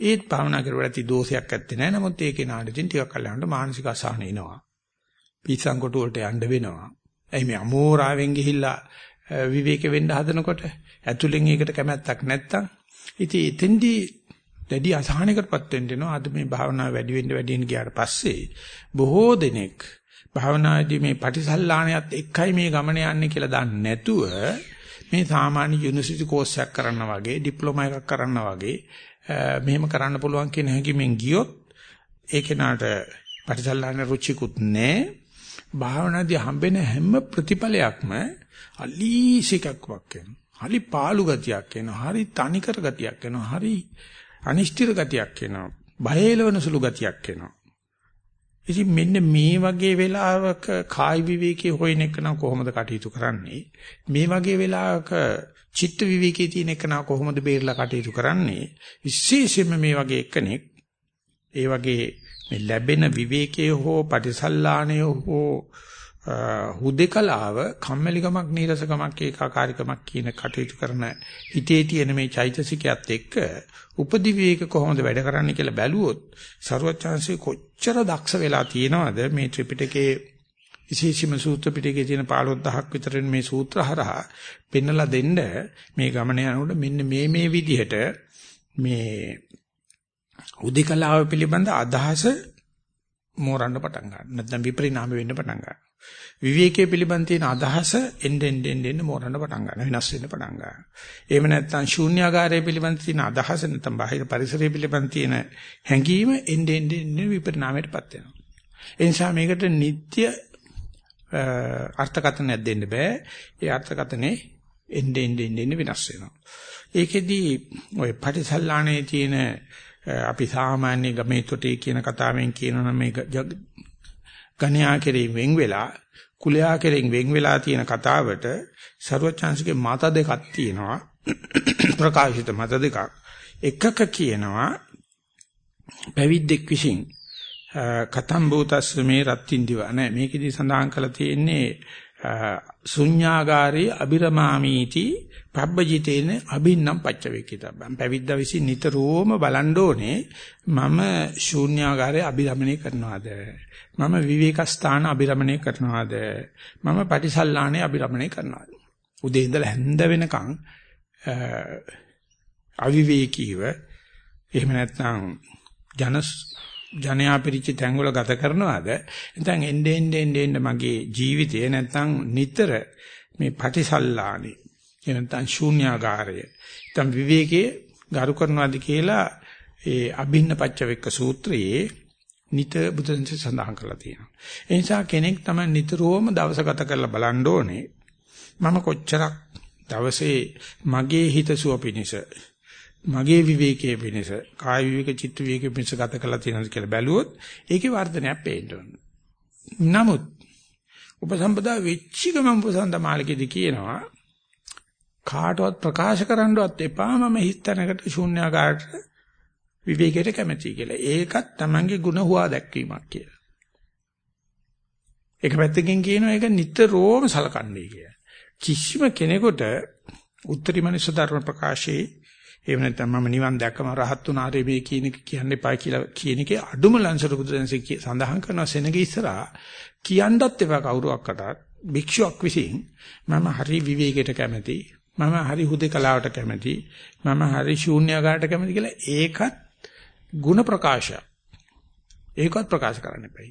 ඒත් භාවනා කරුවට ඇති දෝෂයක් ඇත්තේ නැහැ. නමුත් ඒකේ නාඩටින් ටිකක් කල්ලාන්ට මානසික අසහන එනවා. පිස්සන් කොට වලට යන්න වෙනවා. එයි මේ අමෝරාවෙන් ගිහිල්ලා විවේක වෙන්න හදනකොට ඇතුලෙන් ඒකට කැමැත්තක් නැත්තම් ඉතින් එතෙන්දී දැඩි අසහනයකටපත් වෙන්න වෙනවා. අද මේ භාවනාව වැඩි වෙන්න වැඩි වෙන්න ගියාට පස්සේ බොහෝ දෙනෙක් භාවනාදී මේ පටිසල්ලාණයත් එක්කයි මේ ගමන යන්නේ කියලා දන්නේ නැතුව මේ සාමාන්‍ය යුනිවර්සිටි කෝස් එකක් කරනවා වගේ ඩිප්ලෝමා එකක් කරනවා වගේ මෙහෙම කරන්න පුළුවන් කියන හැඟීමෙන් ගියොත් ඒ කෙනාට පරිසල්ලාන රුචිකුත් නැහැ භාවනාදී හම්බෙන හැම ප්‍රතිඵලයක්ම අලීසිකක් වක්කෙන හරි පාළු ගතියක් එනවා හරි තනිකර ගතියක් එනවා හරි අනිෂ්ඨිර ගතියක් එනවා බය එලවන සුළු ගතියක් එනවා ඉතින් මෙන්න මේ වගේ වෙලාවක කායි විවේකී හොයන එක නම් කොහොමද කටයුතු කරන්නේ? මේ වගේ වෙලාවක චිත්ත විවේකී තියෙන එක නම් කොහොමද බේරලා කටයුතු කරන්නේ? විශේෂයෙන්ම මේ වගේ එකෙක් ඒ වගේ මේ ලැබෙන විවේකයේ හෝ පටිසල්ලාණය හෝ හුදේකලාව කම්මැලිකමක් නීරසකමක් ඒකාකාරීකමක් කියන කටයුතු කරන හිතේ තියෙන මේ චෛතසිකයත් එක්ක උපදි විවේක කොහොමද වැඩ කරන්නේ කියලා බැලුවොත් ਸਰවචාන්සේ කොච්චර දක්ෂ වෙලා තියෙනවද මේ ත්‍රිපිටකයේ විශේෂම සූත්‍ර පිටකයේ තියෙන 15000ක් විතර මේ සූත්‍ර හරහා පෙන්නලා දෙන්න මේ ගමන යනකොට මෙන්න මේ මේ විදිහට මේ උදිකලාව පිළිබඳ අදහස මෝරන්න පටන් ගන්නවා. නැත්නම් විපරිණාම වෙන්න පටන් ගන්නවා. විවේකයේ පිළිබඳ තියෙන අදහස එන්න එන්න එන්න මෝරන්න පටන් ගන්නවා. වෙනස් වෙන්න පටන් ගන්නවා. එහෙම නැත්නම් ශූන්‍යාකාරයේ පිළිබඳ තියෙන අදහස නැත්නම් බාහිර පරිසරයේ පිළිබඳ තියෙන හැඟීම එන්න එන්න එන්න විපරිණාමයටපත් වෙනවා. ඒ නිසා මේකට නිත්‍ය අර්ථකථනයක් දෙන්න බෑ. ඒ අර්ථකථනේ එන්න එන්න එන්න වෙනස් වෙනවා. ඒකෙදි ওই පටිසල්ලාණේ තියෙන අපි සාමාන්‍ය ගමේ තොටේ කියන කතාවෙන් කියනවා මේ ගණ්‍යා කෙරෙන් වෙන් වෙලා කුලයා කෙරෙන් වෙන් වෙලා තියෙන කතාවට ਸਰවචාන්සිකේ මත දෙකක් තියෙනවා. ප්‍රකාශිත මත දෙකක්. එකක කියනවා පැවිද්දෙක් විසින් කතම් භූතස්මේ රත්ත්‍ින්දිව නෑ මේකෙදි සඳහන් කරලා තියෙන්නේ ශුඤ්ඤාගාරේ අබිරමාමීති පබ්බජිතේන අබින්නම් පච්චවේකිතබ්බම් පැවිද්ද විසින් නිතරම බලන්න ඕනේ මම ශූන්‍යාගාරයේ අබිරමණය කරනවාද? මම විවේක ස්ථාන අබිරමණය කරනවාද? මම පටිසල්ලාණේ අබිරමණය කරනවාද? උදේ ඉඳලා හැන්ද වෙනකන් අවිවේකීව එහෙම නැත්නම් ජනස් ජනයා පිරිච්ච තැන්වල ගත කරනවාද නැත්නම් එnde ende ende ende මගේ ජීවිතය නැත්නම් නිතර මේ පටිසල්ලානේ එහෙම නැත්නම් ශූන්‍යාගාරය නැත්නම් විවේකයේ ගරු කරනවාද කියලා ඒ අභින්න පච්චවෙක්ක සූත්‍රයේ නිත බුදුන්සේ සඳහන් කරලා තියෙනවා. ඒ නිසා කෙනෙක් තමයි නිතරම දවස ගත කරලා බලන්න ඕනේ. මම කොච්චරක් දවසේ මගේ හිතසුව පිණිස මගේ විවේකයේ පිණිස කාය විවේක චිත්ත විවේක පිණිස ගත කළා තියෙනවද කියලා බැලුවොත් ඒකේ වර්ධනයක් පේන්න ඕනේ. නමුත් උපසම්පදා වෙච්ච ගමන් උපසම්පදා මාළිකේදී කියනවා කාටවත් ප්‍රකාශ කරන්නවත් එපා මම හිතනකට ශූන්‍යාකාරට විවේකයට කැමැති කියලා. ඒකත් Tamange ಗುಣ හුවා දැක්වීමක් කියලා. එක පැත්තකින් කියනවා ඒක නිතරම සලකන්නේ කියලා. කිසිම කෙනෙකුට උත්තරී මනුෂ්‍ය ධර්ම ප්‍රකාශයේ එහෙම නැත්නම් මම නිවන් දැක්කම රහත් වුණාරේ මේ කියන එක කියන්න එපා කියලා කියන එකේ අඩුම ලංසර බුදුදෙන්සේ සඳහන් කරනවා සෙනගේ ඉස්සරහා කියන්නත් එපා කවුරුවක්කටත් භික්ෂුවක් විසින් මම හරි විවේකයට කැමති මම හරි හුදේකලාවට කැමති මම හරි ශූන්‍යකාරට කැමති කියලා ඒකත් ಗುಣ ප්‍රකාශය ඒකත් ප්‍රකාශ කරන්න එපා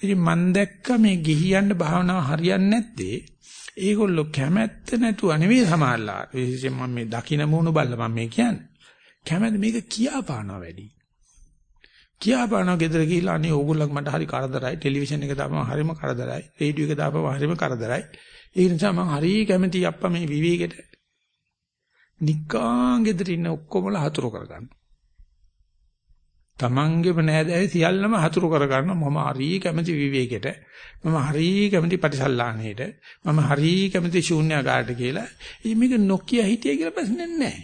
ඉතින් මම දැක්ක මේ ගිහියන්ට භාවනාව හරියන්නේ නැත්තේ ඒගොල්ලෝ කැමැත්ත නැතුව නෙවෙයි සමහරලා. විශේෂයෙන් මම මේ දකින්න මූණු බල්ල මම මේ කියන්නේ. කැමැත්ත මේක කියාපානවා වැඩි. කියාපානවා ගෙදර ගිහිල්ලා අනේ ඕගොල්ලෝ මට හරි කරදරයි. ටෙලිවිෂන් එක දාපම හරිම කරදරයි. රේඩියෝ එක දාපම හරිම කරදරයි. ඒ නිසා මම හරි කැමැති අප්පා මේ විවේකෙට. නිකාං ගෙදර ඉන්න ඔක්කොමලා හතුරු කරගන්න. තමන්ගේම නෑදෑය සියල්ලම හතුරු කරගන්න. මම හරි කැමති විවේකෙට මම හරි කැමති පරිසල්ලාණේට මම හරි කැමති ශූන්‍යකාරට කියලා. ඉතින් මේක නොකිය හිටිය කියලා ප්‍රශ්නයක් නෑ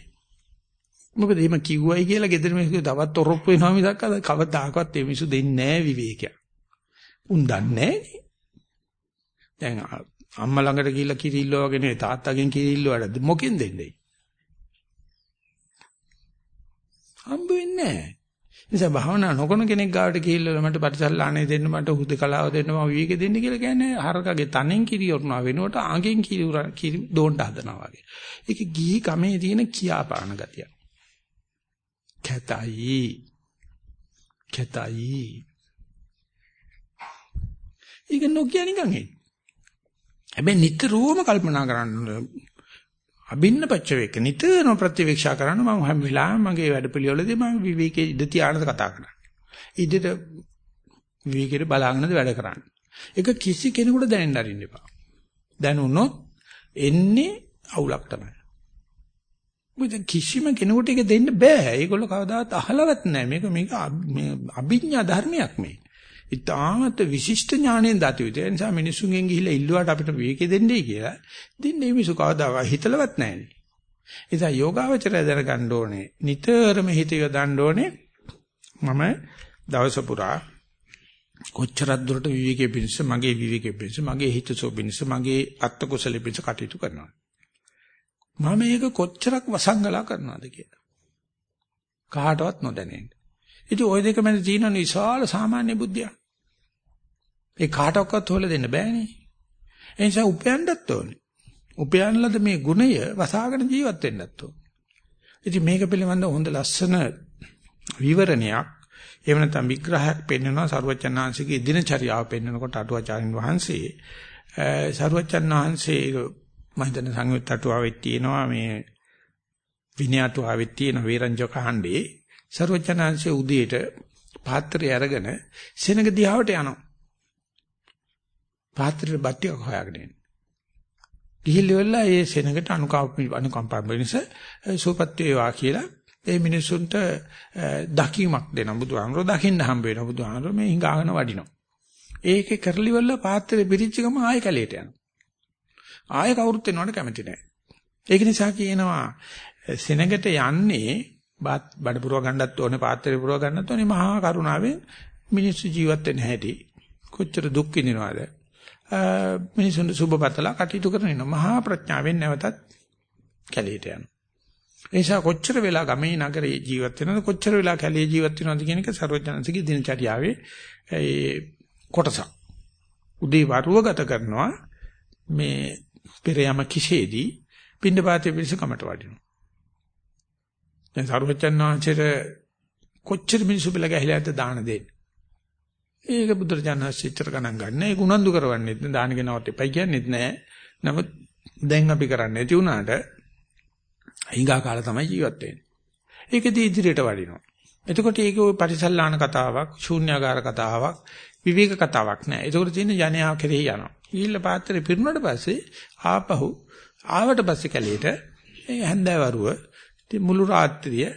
මොකද එහෙම කිව්වයි කියලා ගෙදර මිනිස්සු තවත් තොරොප්පු වෙනවා මිසක් අද කවදාකවත් මේ මිනිස්සු දෙන්නේ නෑ විවේකයක්. උන් දන්නේ දැන් අම්මා ළඟට ගිහිල්ලා කිරිල්ල වගේ නේ තාත්තගෙන් කිරිල්ල වඩ මොකෙන් දෙන්නේ? හම්බ වෙන්නේ නෑ නිසා භාවනා නොකරන කෙනෙක් ගාවට ගිහිල්ලා මට පරිසල්ලාණේ දෙන්න මට හුදකලාව දෙන්න මම විවේක දෙන්න කියලා කියන්නේ හරකගේ තනෙන් කිරි වුණා වෙනකොට ආගෙන් කිරි කිරි දෝන්ට හදනවා වගේ. ඒක ගිහි කමේ තියෙන කියාපාන ගතිය. කැතයි. කැතයි. ඒක නොකිය නිකන් එන්නේ. හැබැයි නිතරම කල්පනා කරන්න අබින්න පච්ච වේක නිතරම ප්‍රතිවීක්ෂා කරන්න මම හැම වෙලාවෙම මගේ වැඩපිළිවෙලදී මම විවේකයේ ඉඳ තියානද කතා කරන්නේ. ඉදිරියට විවේකයේ බලාගෙනද වැඩ කරන්නේ. ඒක කිසි කෙනෙකුට දැනෙන්න අරින්න එපා. දැනුනොත් එන්නේ අවුලක් තමයි. මොකද කිසිම කෙනෙකුට ඒක දෙන්න බෑ. ඒගොල්ලෝ කවදාවත් අහලවත් නැහැ. මේක මේක අභිඥා ධර්මයක් මේ. ඉතාමත් විශිෂ්ට ඥාණයෙන් දත යුතුයි. ඒ නිසා මිනිසුන්ගෙන් ගිහිල්ලා ඉල්ලුවාට අපිට විවේකෙ දෙන්නයි කියලා දෙන්නේ මිනිසු කවදාවත් හිතලවත් නැහැනේ. ඒ නිසා යෝගාවචරය දැනගන්න ඕනේ. නිතරම හිත යොදන්න ඕනේ. මම දවස පුරා කොච්චරක් දුරට විවේකයේ පිණිස මගේ විවේකයේ පිණිස මගේ හිතසෝ පිණිස මගේ අත්ත කුසලෙ පිණිස කටයුතු කරනවා. මම මේක කොච්චරක් වසංගලා කරනවද කියලා. කාටවත් නොදැනෙන්න. ඉතින් ওই දෙක මැද තියෙන විශාල සාමාන්‍ය බුද්ධියක්. ඒ කාටවත් හොල දෙන්න බෑනේ. ඒ නිසා උපයන්නත් ඕනේ. උපයන්නලද මේ ගුණය වසාගෙන ජීවත් වෙන්නත් ඕනේ. ඉතින් මේක පිළිබඳව හොඳ ලස්සන විවරණයක් එහෙම නැත්නම් විග්‍රහයක් පෙන්වනවා සරුවචනාංශිකේ දිනචරියාව පෙන්වනකොට අටුවාචාරින් වහන්සේ සරුවචන් වහන්සේ මම හිතන සංයුත් අටුවාවෙත් තියෙනවා මේ විනය අටුවාවෙත් තියෙන වේරංජක හණ්ඩේ සර්වඥාන්සේ උදේට පාත්‍රය අරගෙන සෙනඟ දිහාවට යනවා. පාත්‍රෙට බත් ටිකක් හොයාගෙන එන්න. ගිහිල්ලා ඒ සෙනඟට අනුකම්පා වෙනස සූපත් වේවා කියලා ඒ මිනිසුන්ට දකීමක් දෙන බුදුහාමරෝ දකින්න හම්බ වෙන බුදුහාමරෝ මේ හිඟාගෙන වඩිනවා. ඒකේ කරලිවල පාත්‍රෙ පිරිච්ච ගම ආයෙ කැලේට යනවා. ආයෙ කවුරුත් එනවට කැමති නැහැ. ඒක නිසා කියනවා සෙනඟට යන්නේ බත් බඩ පුරව ගන්නත් ඕනේ පාත්‍රය පුරව ගන්නත් ඕනේ මහා කරුණාවෙන් මිනිස්සු ජීවත් වෙන්න හැටි කොච්චර දුක් විඳිනවද මිනිසුන් සුබපතලා කටයුතු කරන ඉන්න මහා ප්‍රඥාවෙන් නැවතත් කැලේට යනවා. ඒ නිසා කොච්චර වෙලා ගමේ නගරේ ජීවත් වෙනවද කොච්චර වෙලා කැලේ ජීවත් වෙනවද කියන එක සර්වඥාන්සේගේ දිනචරියාවේ ඒ කොටස උදේ වරුව ගත කරනවා මේ පෙර යම කිෂේදී පින්නපාතේ පිරිස කමට වඩිනවා. දැන් සරුවචන් වහන්සේට කොච්චර මිනිස්සු බල ගැහිලා ඇද්ද දාන දෙන්නේ. ඒක බුදුරජාණන් ශ්‍රීචර ගණන් ගන්න. ඒක උනන්දු කරවන්නෙත් නෑ දාන ගෙනවත් එපයි කියන්නෙත් නෑ. නමුත් දැන් අපි කරන්නේ නැති වුණාට හිඟා කාලා තමයි ජීවත් වෙන්නේ. ඒකදී ඉදිරියට වඩිනවා. එතකොට ඒක ওই පරිසල්ලාන කතාවක්, ශූන්‍යාකාර කතාවක්, විවේක කතාවක් නෑ. එතකොට තියෙන ජනයා කෙරෙහි යනවා. ඊළ පාත්‍රේ පිරුණාට පස්සේ ආපහු ආවට පස්සේ කැලේට මේ හැන්දෑවරුව ඉතින් මුළු රාත්‍රිය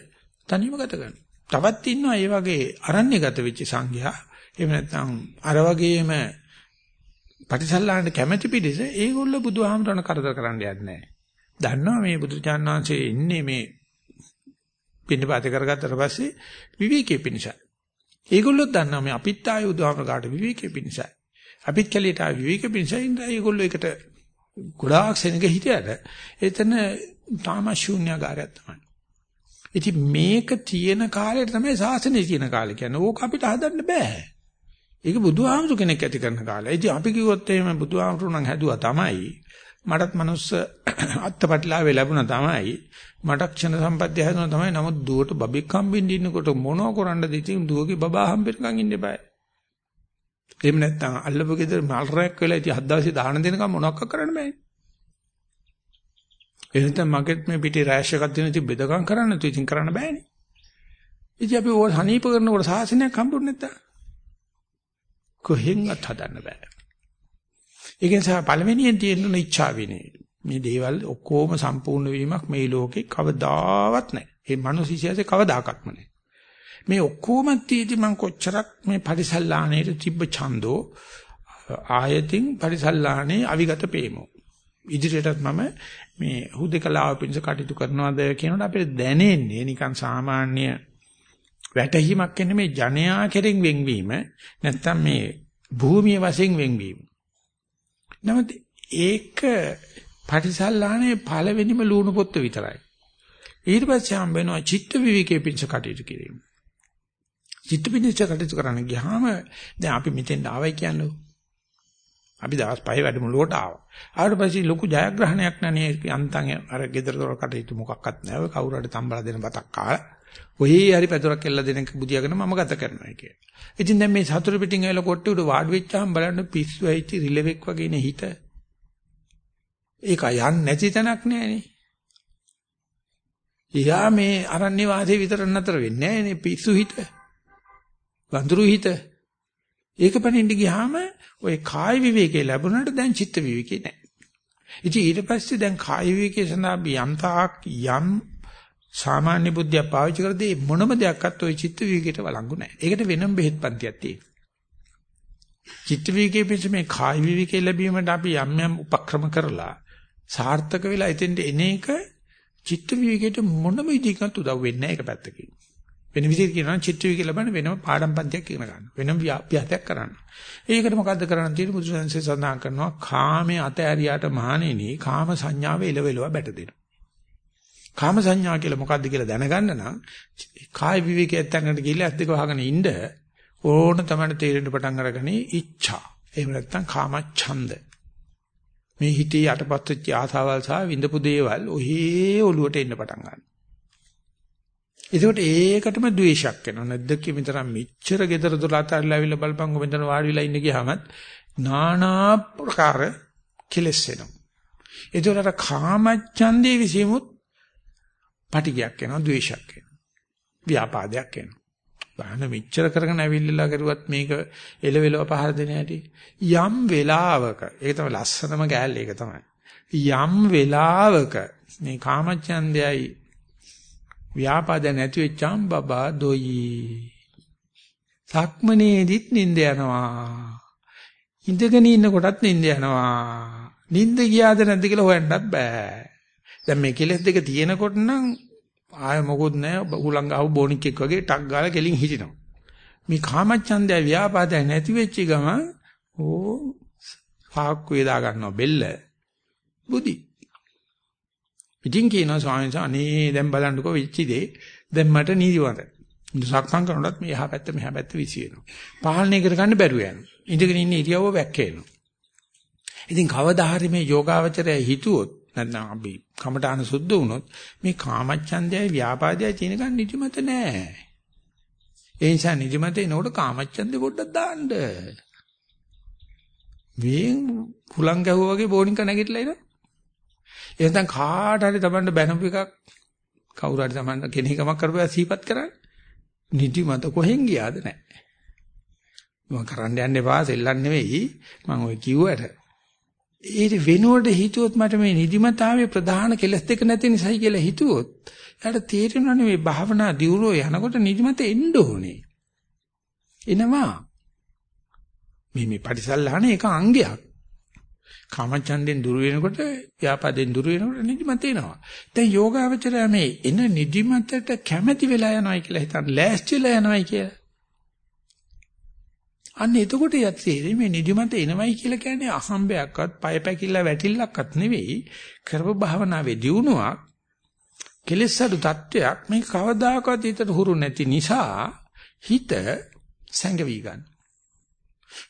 තනියම ගත කරනවා. තවත් ඉන්නවා ඒ වගේ අරණ්‍යගත වෙච්ච සංඝයා. එහෙම නැත්නම් අර වගේම පටිසල්ලාන්න කැමැති පිටිස ඒගොල්ලෝ බුදුහාමරණ කරදර කරන්න යන්නේ නැහැ. දන්නවා මේ බුදුචාන් වහන්සේ ඉන්නේ මේ පින්නපාත කරගත්තට පස්සේ විවේකයේ පිණිසයි. ඒගොල්ලොත් දන්නවා මේ අපිත් ආයේ බුදුහාමරකට විවේකයේ පිණිසයි. අපිත් කැලියට ආයේ විවේකයේ පිණිසයි ඉඳලා ඒගොල්ලෝ එකට ගොඩාක් සෙනග හිටියට එතන තාම ශූන්‍යagaraක් තමයි. ඉතින් මේක තියෙන කාලේ තමයි සාසනේ තියෙන කාලේ කියන්නේ. ඕක අපිට හදන්න බෑ. ඒක බුදුහාමුදුර කෙනෙක් ඇති කරන කාලය. ඉතින් අපි කිව්වොත් එහෙම බුදුහාමුදුරු නම් හැදුවා තමයි. මටත් මනුස්ස අත්පත්ලාවේ ලැබුණා තමයි. මට ක්ෂණ සම්පත්තිය හැදුණා තමයි. නමුත් දුවට බබෙක් හම්බෙන්න ඉන්නකොට මොනව කරන්නද ඉතින් දුවගේ බබා හම්බෙන්නකන් ඉන්න බෑ. එහෙම නැත්නම් අල්ලපු ගෙදර මල් රැක් වෙලා ඉතින් හත් දවසේ දාන දෙනකම් මොනවක් කරන්න බෑ. එහෙනම් මගෙත් මේ පිටේ රෑෂ් එකක් දෙන ඉතින් බෙදකම් කරන්න තු ඉතින් කරන්න බෑනේ. ඉතින් අපි ඕක හනීප කරනකොට සාසනයක් හම්බුනේ නැත්තම් කොහෙන්වත් හදන්න බෑ. ඒක නිසා පළවෙනියෙන් තියෙන ඉච්ඡා විනේ. මේ දේවල් ඔක්කොම සම්පූර්ණ වීමක් මේ ලෝකේ කවදාවත් නැහැ. ඒ මනුස්සයසේ කවදාකත්ම නැහැ. මේ ඔක්කොම තීටි මං කොච්චරක් මේ පරිසල්ලාණේට තිබ්බ ඡන්தோ ආයතින් පරිසල්ලාණේ අවිගත පේමෝ. ඉදිරියටත් මම මේ හුදකලාව පිණිස කටයුතු කරනවාද කියනකොට අපිට දැනෙන්නේ නිකන් සාමාන්‍ය වැටහීමක් එන්නේ මේ ජනයා කෙරෙන් වෙන්වීම නැත්තම් මේ භූමිය වශයෙන් වෙන්වීම. නමුත් ඒක පටිසල්ලානේ පළවෙනිම ලුණු පොත්ත විතරයි. ඊට පස්සේ හම්බ වෙනවා චිත්ත විවිකේ පිංස කටයුතු කිරීම. චිත්ත පිංස කටයුතු කරන්න ගියාම දැන් අපි මෙතෙන් ආවයි කියන්නේ. අපි දවස් 5 වැඩමුළුවට ආවා. ආවට පස්සේ ලොකු ජයග්‍රහණයක් නැනේ අන්තං අර ගෙදර දොර කටයුතු මොකක්වත් නැහැ. කවුරු හරි තම්බලා දෙන බතක් කාලා ඔහේ හරි පැතුරක් එල්ල දෙන බුදියාගෙන මම ගත කරනවා කිය. ඉතින් දැන් මේ සතුරු පිටින් ඇවිල්ලා කොට්ටේ උඩ වාඩි වෙච්චාම බලන්න පිස්සු ඇවිත් රිලෙවෙක් වගේ නේ හිත. ඒක යන්නේ නැති තැනක් නෑනේ. එයා මේ අරණ්‍ය වාසයේ විතර නතර වෙන්නේ නෑනේ පිස්සු හිත. වඳුරු හිත. ඒක පණින්න ගියාම ওই කාය විවේකේ ලැබුණාට දැන් චිත්ත විවේකේ නෑ. ඉතින් ඊට පස්සේ දැන් කාය විවේකේ සඳහා යම් තාක් යම් සාමාන්‍ය බුද්ධිය පාවිච්චි කරද්දී මොනම දෙයක්වත් ওই චිත්ත විවේකයට වළංගු නැහැ. ඒකට වෙනම බෙහෙත් පන්තියක් තියෙනවා. චිත්ත විවේකයේ පිට මේ කාය විවේකයේ ලැබීමට අපි යම් යම් උපක්‍රම කරලා සාර්ථක වෙලා එතෙන්ට එන එක චිත්ත විවේකයට මොනම විදිහකට උදව් වෙන්නේ නැහැ ඒක පැත්තකින්. වෙන විදිහට කියනවා චිත්ත විවේකය ලබන්න වෙනම පාඩම් පන්තියක් ඉගෙන ගන්න. වෙනම අභ්‍යාසයක් කරන්න. ඒකට මොකද්ද කරන්න තියෙන්නේ බුදුසසුනේ සඳහන් කරනවා කාමයේ අතෑරියාට මහණෙනි කාම සංඥාව එලවෙලව බැට දෙනවා. කාම සංඥා කියලා මොකද්ද කියලා දැනගන්න නම් කාය විවේකයක් තැනකට ගිහිල්ලා ඇස් දෙක වහගෙන ඉන්න ඕන තමයි තේරෙන්න පටන් අරගන්නේ ඉච්ඡා. එහෙම නැත්නම් කාම ඡන්ද. මේ හිතේ යටපත් වෙච්ච ආසාවල් සහ විඳපු දේවල් ඔහේ ඔලුවට එන්න පටන් ගන්නවා. ඒකට ඒකටම ද්වේෂයක් එනවා. නැද්ද කි විතරක් මෙච්චර gedara දොර අතල්ලා ඇවිල්ලා බලපංගු මෙතන වාඩි වෙලා ඉන්න ගියාමත් নানা ප්‍රකාර කෙලස් එනවා. ඒකට කාම ඡන්දේ විසීමුත් පටිගයක් එනවා, ද්වේෂයක් එනවා. ව්‍යාපාදයක් එනවා. බාහන මෙච්චර කරගෙන ඇවිල්ලා කරුවත් මේක එලවෙලව පහර දෙන හැටි. යම් වෙලාවක ඒක තමයි ලස්සනම ගෑල් ඒක තමයි. යම් වෙලාවක මේ කාමච්ඡන්දයයි ව්‍යාපාද නැති වෙච්චාම් බබා දොයි. සක්මනේදිත් නිින්ද යනවා. ඉඳගෙන ඉන්න කොටත් නිින්ද යනවා. නිින්ද ගියාද නැද්ද කියලා හොයන්නත් බෑ. දැන් මේ කෙලස් දෙක තියෙනකොට නම් ආය මොකුත් නැහැ උලංග ආව බොනික්ෙක් වගේ ටක් ගාලා කෙලින් හිටිනවා. මේ කාමච්ඡන්දය ව්‍යාපාදය නැති වෙච්ච ගමන් ඕ පාක්කු වේදා ගන්නවා බෙල්ල. බුදි. ඉතින් කියනවා ස්වාමීන් වහන්සේ අනේ දැන් බලන්නකෝ වෙච්ච දේ දැන් මට නීතිවන්ත. සක්සං කරනකොටත් මේ එහා පැත්ත මෙහා පැත්ත විසියෙනවා. පාලනය කරගන්න බැරුව යනවා. ඉඳගෙන ඉන්න ඉරියව්ව වැක්කේනවා. ඉතින් කවදා හරි මේ යෝගාවචරය හිතුවොත් නැත්නම් අපි කමඨාන සුද්ධ වුණොත් මේ කාමච්ඡන්දයයි ව්‍යාපාදයයි තියෙනකන් නිදිමත නෑ. ඒ නිසා නිදිමත එනකොට කාමච්ඡන්දේ පොඩ්ඩක් දාන්න. වෙන් හුලං ගැහුවා වගේ බෝනින්ක නැගිටලා ඉන්න. එහෙනම් කාට හරි තමන්ට බැනපු එකක් කවුරු හරි තමන්ට කෙනෙක්මක් කරපුවා සීපත් කරන්නේ. නිදිමත කොහෙන් ගියාද නැහැ. මම කරන්න යන්න එපා සෙල්ලම් නෙවෙයි මම ඔය කිව්වට ඒ වෙනුවට හිතුවොත් මට මේ නිදිමතාවේ ප්‍රධාන කෙලස් දෙක නැති නිසායි කියලා හිතුවොත් එයාට තේරෙනවනේ මේ භාවනා දියුරෝ යනකොට නිදිමත එන්න ඕනේ. එනවා. මේ මේ පටිසල්ලාන එක අංගයක්. කාමචන්දෙන් දුර වෙනකොට ව්‍යාපාදෙන් දුර වෙනකොට නිදිමත එනවා. දැන් යෝගාවචරය මේ එන නිදිමතට කැමැති වෙලා යනවායි කියලා හිතන්න ලෑස්තිලා යනවායි කියලා. අන්න එතකොට යත් මේ නිදිමත එනවයි කියලා කියන්නේ අහම්බයක්වත් පය පැකිල්ල වැටිල්ලක්වත් නෙවෙයි කරව භාවනාවේ දියුණුවක් කෙලෙස් අඩු තත්වයක් මේ කවදාකවත් හිතට හුරු නැති නිසා හිත සැඟවි ගන්න.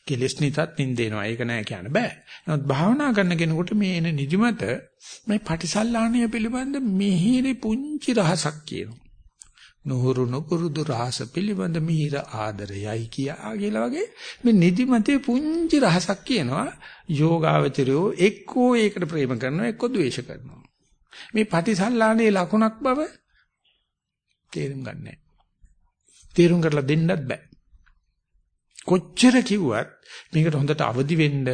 කෙලෙස් නිතත් නින්දේනවා ඒක නෑ කියන්න බෑ. නමුත් භාවනා කරන කෙනෙකුට මේ එන නිදිමත මේ පටිසල්ලාණය පිළිබඳ මිහිරි පුංචි රහසක් කියනවා. නුහුරු නුපුරුදු රහස පිළිබඳ මිහිර ආදරයයි කියා කියලා වගේ මේ නිදිමතේ පුංචි රහසක් කියනවා යෝගාවචරයෝ එක්කෝ ඒකට ප්‍රේම කරනවා එක්කෝ ද්වේෂ කරනවා. මේ පටිසල්ලාණේ ලකුණක් බව තේරුම් ගන්නෑ. තේරුම් කරලා දෙන්නත් බෑ. කොච්චර කිව්වත් මේකට හොඳට අවදි වෙන්න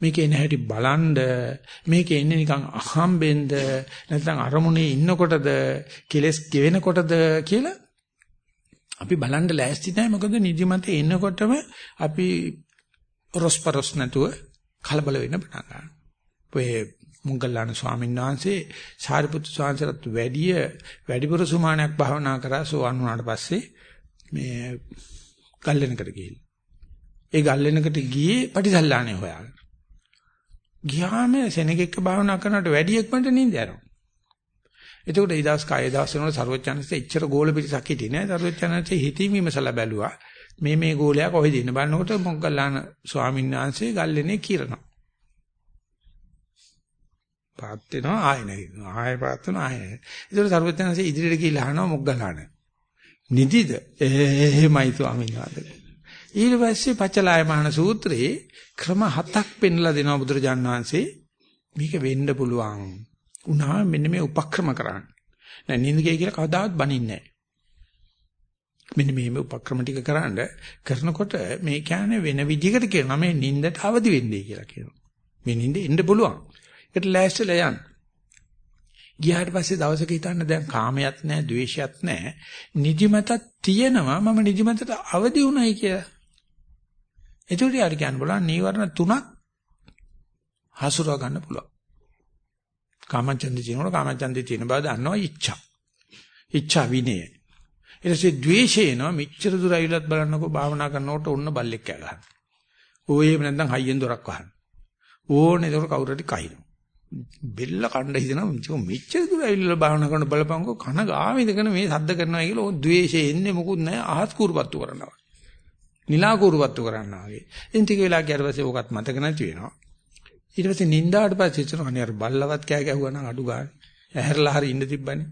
මේකේ එන හැටි බලන්න මේකේ එන්නේ නිකන් අහම්බෙන්ද නැත්නම් අරමුණේ ඉන්නකොටද කෙලස් ගෙවෙනකොටද කියලා අපි බලන්න ලෑස්ති නැහැ මොකද නිදිමත එනකොටම අපි රොස්පරොස් නැතුව කලබල වෙන්න පටන් ගන්නවා. ඔය මුගල්ලාන ස්වාමීන් වහන්සේ සාරිපුත්තු ස්වාමීන්සරත් වැඩිය වැඩිපුර සුමානයක් භාවනා කරා සෝවන් වුණාට පස්සේ මේ ගල්ලෙනකට ගිහිල්ලා ඒ ගල්ලෙනකට ගියේ පටිසල්ලානේ හොයාගෙන. ගියාම සෙනෙකෙක්ක භාවනා කරනට වැඩි එක්මන්ට නිින්ද යනවා. එතකොට ඊදාස් කාය දාස් වෙනකොට ਸਰවඥාන්සේ එච්චර ගෝල පිටසක් හිටියේ නෑ. ਸਰවඥාන්සේ හිතින් විමසලා බැලුවා. මේ මේ ගෝලයා කොහෙද ඉන්න බලනකොට මොග්ගල්ලාන ස්වාමීන් වහන්සේ ගල්ලෙනේ කිරනවා. පාත් වෙනවා ආය නැගිනවා ආය පාත් වෙනවා ආය ඒතර සර්වඥාන්සේ ඉදිරියට ගිහිල්ලා අහනවා මොග්ගලාන නිදිද එහෙමයි ස්වාමීන් වහන්සේ ඊට පස්සේ පචලායමාන සූත්‍රයේ ක්‍රම හතක් පෙන්ලා දෙනවා බුදුරජාන් වහන්සේ. මේක වෙන්න පුළුවන්. උනා මෙන්න මේ උපක්‍රම කරන්න. නෑ නින්දගේ කියලා කවදාවත් බනින්නේ නෑ. මෙන්න මේ උපක්‍රම ටික කරන්න කරනකොට මේ කියන්නේ වෙන විදිහකට කියනවා මේ නින්දට අවදි වෙන්නේ කියලා කියනවා. මේ නින්ද එන්න පුළුවන්. ඒකට ලෑස්තිලා යන්න. ගියාට පස්සේ දවසක හිතන්න දැන් කාමයක් නැහැ, ද්වේෂයක් නැහැ. නිදිමතක් තියෙනවා මම නිදිමතට අවදි වුණයි කියලා. එතකොට යාර කියන්න බලන්න නීවරණ තුනක් හසුරව ගන්න පුළුවන්. කාමචන්දේ තියෙනකොට කාමචන්දේ තියෙන බව දන්නවා ඉච්ඡා. ඉච්ඡා විනය. ඊට පස්සේ ද්වේෂය එනවා මෙච්චර දුර ඇවිලත් බලන්නකෝ භාවනා කරනකොට ඔන්න බල්ලෙක් කෑ ගහනවා. ඕයෙම නැත්නම් හයියෙන් දොරක් වහන. ඕනේ ඒක කවුරු හරි කයිනවා. බෙල්ල කණ්ඩ හිතනවා මෙච්චර දුර ඇවිල්ලා භාවනා කරන බලපංකෝ කන ගාව ඉඳගෙන මේ සද්ද කරනවා කියලා ඕ ද්වේෂය එන්නේ මොකුත් නැහැ අහස් කුරුපත්තු කරනවා. නිලාකුරුවත්තු කරනවා වගේ. ඉතින් ටික වෙලා ගියාට පස්සේ ඕකත් මතක නැති වෙනවා. ඊට පස්සේ නින්දාට පස්සේ හිතනවා අනේ අර බල්ලවත් කෑ ගැහුවා නම් අඩු ගන්න. ඇහැරලා හරි ඉන්න තිබ්බනේ.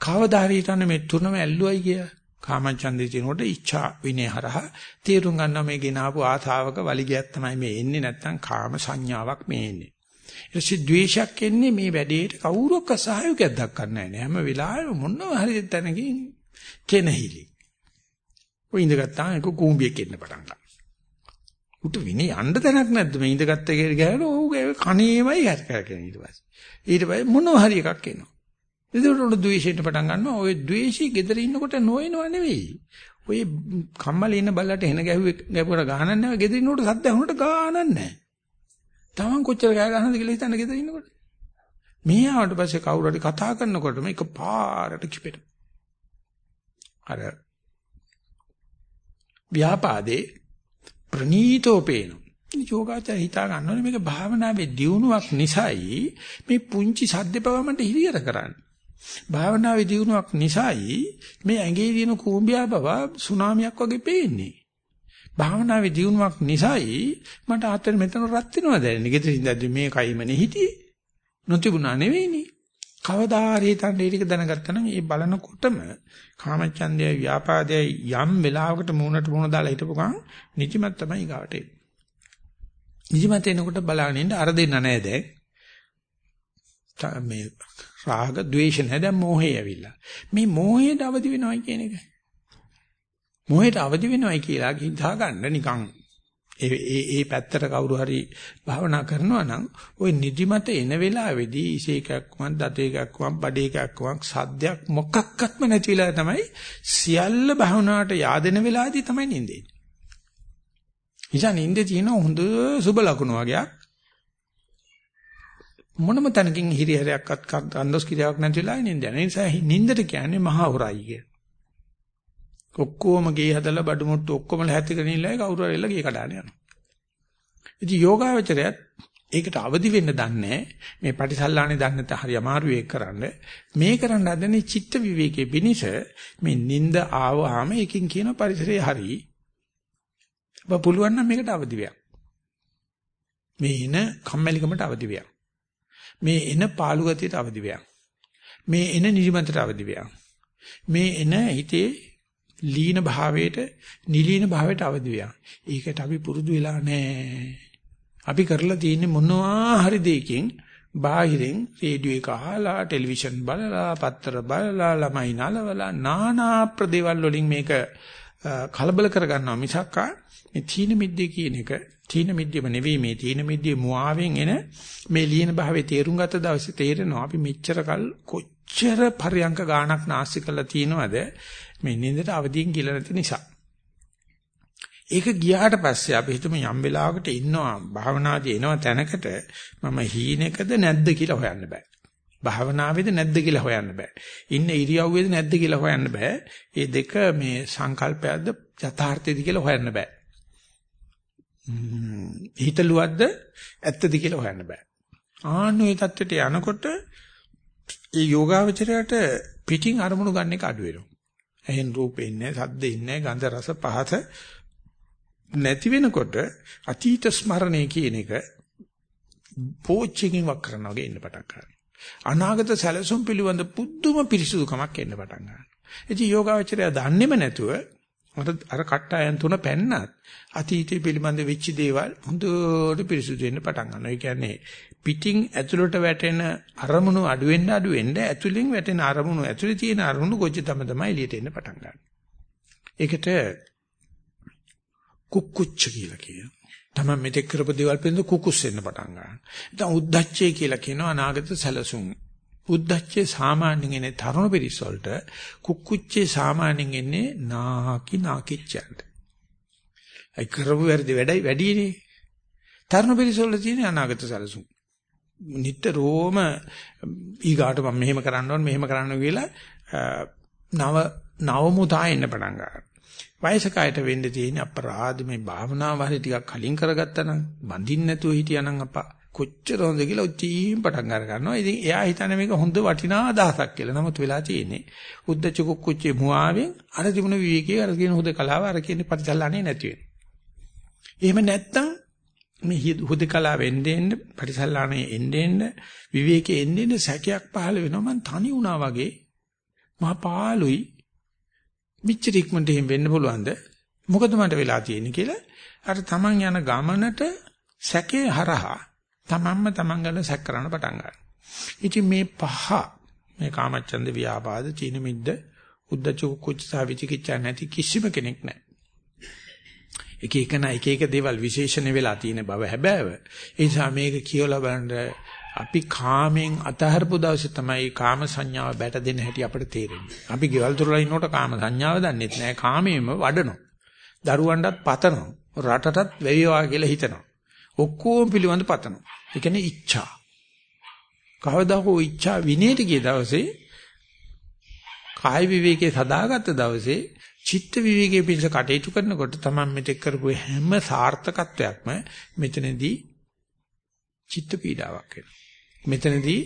කවදා හරි හිතන්නේ මේ තුනම ඇල්ලුවයි කිය. කාමචන්දේ තිනකොට ඉච්ඡා විනය හරහා තේරුම් ගන්නවා මේ ගෙනාවු ආතාවක වලිගයක් තමයි මේ එන්නේ නැත්තම් කාම සංඥාවක් මේ එන්නේ. ඊටසේ ද්වේෂයක් එන්නේ මේ වැඩේට කවුරක්ක සහයෝගයක් දක්වන්නේ නැහැ. හැම වෙලාවෙම මොනවා හරි තැනකින් කෙනහිලි. ඔය ඉඳගත්තාම ඒක කූඹියක් එන්න පටන් ගන්නවා. උට විනේ යන්න තැනක් නැද්ද මේ ඉඳගත්ත එක ගහලා ඕක කණේමයි හැරකගෙන ඊට පස්සේ. ඊට පස්සේ මොනවා හරි එකක් එනවා. එතකොට උඩ ද්වේෂයෙන් පටන් ගන්නවා. ඔය ද්වේෂي gedera ඉන්නකොට නොයනව නෙවෙයි. ඔය කම්මලේ ඉන්න බල්ලට එන ගැහුවේ ගැපුවට ගහනක් නැහැ. gedera ඉන්නකොට සද්ද ඇහුනට ගානක් නැහැ. Taman කොච්චර ගෑ ගහනද කියලා හිතන්න gedera ඉන්නකොට. මේ ආවට පස්සේ කවුරු හරි කතා කරනකොට මේක පාරට කිපෙනවා. අර ව්‍යාපාදේ ප්‍රනීතෝ පේනවා. යෝගාචර හිතා ගන්නවනේ මේක භාවනාවේ දියුණුවක් නිසායි මේ පුංචි සද්දපවමට හිරියර කරන්නේ. භාවනාවේ දියුණුවක් නිසායි මේ ඇඟේ දින කූඹියා බව සුනාමියක් වගේ පේන්නේ. භාවනාවේ දියුණුවක් නිසායි මට අතර මෙතන රත් වෙනවා දැනෙන්නේ. ගෙදර ඉඳද්දි මේ කයිමනේ හිටියේ. නොතිබුණා නෙවෙයිනේ. කවදා හරි හිතන්න ඒ ටික දැනගත්තා නම් ඒ බලනකොටම කාමචන්දය ව්‍යාපාදය යම් වෙලාවකට මූණට මූණ දාලා හිටපු ගමන් නිදිමත තමයි ගාවට එන්නේ. නිදිමත එනකොට බලාගෙන ඉන්න අර දෙන්න නෑ දැන්. මේ රාග ద్వේෂ නැද මොහේ ඇවිල්ලා. මේ මොහේට අවදි වෙනවයි කියන එක. මොහේට අවදි වෙනවයි කියලා හිතා ගන්න නිකන් ඒ ඒ ඒ පැත්තට කවුරු හරි භාවනා කරනවා නම් ওই නිදිමත එන වෙලාවේදී ඉසේකක්ම දතේකක්ම බඩේකක්ම සද්දයක් මොකක්වත්ම නැති වෙලා තමයි සියල්ල භාවනාවට yaadෙන වෙලාවේදී තමයි නිින්දේ. ඉතින් නිින්දේ තියෙන හොඳ සුබ ලකුණු වගේක් මොනම තැනකින් හිරිහැරයක්වත් අන්දොස් කිරියාවක් නැති වෙලා නිින්ද යන නිසා නිින්දට කියන්නේ මහා හොරයි කිය. ඔක්කොම ගේ හදලා බඩු මුට්ටු ඔක්කොම ලැහැත්තිගෙන ඉන්නයි කවුරු හරි එල්ල ගේ කඩාන යනවා. ඉතින් යෝගාවචරයත් ඒකට අවදි වෙන්න දන්නේ මේ පටිසල්ලානේ දන්නේ නැත්නම් හරි අමාරු ඒක කරන්න. මේ කරන්න හදන්නේ චිත්ත විවේකයේ පිනිස මේ නිින්ද ආවහම එකකින් කියන පරිසරය හරි. ඔබ පුළුවන් නම් මේකට අවදි වෙන්න. මේ එන කම්මැලිකමට අවදි වෙන්න. මේ එන පාළු ගතියට අවදි වෙන්න. මේ එන නිදිමතට අවදි වෙන්න. මේ එන හිතේ ලීන භාවයට නිලීන භාවයට අවදි වෙනවා. ඒකට අපි පුරුදු වෙලා නැහැ. අපි කරලා තියෙන්නේ මොනවා හරි දෙයකින් බාහිරින් රේඩියෝ එක අහලා ටෙලිවිෂන් බලලා පත්තර බලලා ළමයි නලවලා নানা ප්‍රදේවල් වලින් මේක කලබල කරගන්නවා මිසක් මේ තීන මිද්දේ කියන එක තීන මිද්දේම නෙවෙයි මේ තීන මිද්දේ මුවාවෙන් එන මේ ලියන භාවයේ තේරුම් ගත්ත දවසේ තේරෙනවා අපි මෙච්චර කල් කොච්චර පරියංක ගාණක් නාස්ති කරලා තියෙනවද මේ නින්දට අවදියෙන් කියලා නැති නිසා. ඒක ගියාට පස්සේ අපි හිතමු යම් වෙලාවකට ඉන්නවා භාවනාදී එනවා තැනකට මම හීනෙකද නැද්ද කියලා හොයන්න බෑ. භාවනාවේද නැද්ද කියලා හොයන්න බෑ. ඉන්න ඉරියව්වේද නැද්ද කියලා හොයන්න බෑ. මේ දෙක මේ සංකල්පයක්ද යථාර්ථයද කියලා හොයන්න බෑ. හිතලුවද්ද ඇත්තද කියලා හොයන්න බෑ. ආන්නේ தත්වෙට යනකොට ඒ යෝගාවචරයට පිටින් අරමුණු ගන්න එක අඩු වෙනවා. ඇහෙන් රූපේ ඉන්නේ, සද්දේ ඉන්නේ, ගන්ධ රස පහස නැති වෙනකොට අතීත ස්මරණය කියන එක පෝච්චකින් වක් කරනවා වගේ ඉන්න පටන් ගන්නවා. අනාගත සැලසුම් පිළිබඳ පුදුම පිරිසුදුකමක් එන්න පටන් ගන්නවා. ඉතින් යෝගාවචරය දන්නේම නැතුව අර අර කට්ටයන් තුන පැන්නත් අතීතය පිළිබඳ වෙච්ච දේවල් හොඳට පිරිසුදු වෙන්න පටන් ගන්නවා. ඒ කියන්නේ පිටින් ඇතුළට වැටෙන අරමුණු අඩු වෙන්න අඩු වෙන්න ඇතුළෙන් වැටෙන අරමුණු ඇතුළේ තියෙන අරමුණු කොච්චර තම තමයි එළියට එන්න පටන් ගන්න. ඒකට කුක්කුච්ච කියලා කියනවා. තමයි මෙතෙක් කරපු දේවල් පිළිබඳ කුකුස් වෙන්න පටන් ගන්නවා. දැන් උද්දච්චය කියලා කියනවා අනාගත සැලසුම්. උද්දච්චේ සාමාන්‍යයෙන් එන්නේ තරුණ පිරිස වලට කුක්කුච්චේ සාමාන්‍යයෙන් එන්නේ නාකි නාකිච්චන්ට. ඒ කරපු වැඩි වැඩි වැඩිනේ. තරුණ පිරිස වල තියෙන අනාගත සැලසුම්. නිට්ටරෝම ඊගාට මම මෙහෙම කරන්න ඕන මෙහෙම කරන්න කියලා නව නවමුදා එන්න පටන් ගන්නවා. වයසකයට වෙන්න තියෙන අපරාධ මේ භාවනාව හරි ටිකක් කලින් කරගත්තා නම් බඳින්න නැතුව හිටියානම් අපා කොච්චර හොඳ කියලා උචීම් පටන් අර ගන්නවා. ඉතින් එයා හිතන්නේ මේක හොඳ වටිනා අදහසක් කියලා. නමුත් වෙලා තියෙන්නේ උද්දච්ච කුක්කුච්චේ මුවාවෙන් අර තිබුණ විවේකයේ අර කියන හොඳ කලාව අර කියන්නේ පරිසල්ලානේ නැති වෙනවා. එහෙම නැත්තම් මේ හුදකලා වෙන්නේ එන්න පරිසල්ලානේ එන්නේ එන්න විවේකයේ එන්නේ එන්න සැකයක් පහළ වෙනවා මං තනි වුණා වගේ මහා පාළුයි මිච්චරික්මන්ට එහෙම වෙන්න පුළුවන්ද මොකද මට වෙලා තියෙන්නේ කියලා අර තමන් යන ගමනට සැකේ හරහා තමන්ම තමන් ගැන සැක කරන්න පටන් ගන්නවා ඉතින් මේ පහ මේ කාමච්ඡන්ද ව්‍යාපාද චීන මිද්ද උද්දච්ච කුච්ච සහ විචිකිච්ඡා නැති කිසිම කෙනෙක් නැහැ එක එකන එක එක දේවල් විශේෂණ වෙලා තියෙන බව හැබෑව. ඒ නිසා මේක කියවලා බලන්න අපි කාමෙන් අතහරපු දවසේ තමයි කාම සංඥාව බැට දෙන්න හැටි අපිට තේරෙන්නේ. අපි ගෙවල් දොරලා ඉන්නකොට කාම සංඥාව දන්නෙත් නෑ. කාමයෙන්ම වඩනවා. දරුවන්ටත් පතනවා. රටටත් වෙවිවා කියලා හිතනවා. ඔක්කොම පිළිවඳ පතනවා. ඒ කියන්නේ ඉච්ඡා. කවදා හෝ ඉච්ඡා විනේට ගිය දවසේ කාය විවේකේ සදාගත්ත දවසේ චිත්ත විවේකයේ පිණිස කටයුතු කරනකොට තමයි මෙතෙක් කරපු හැම සාර්ථකත්වයක්ම මෙතනදී චිත්ත පීඩාවක් වෙනවා. මෙතනදී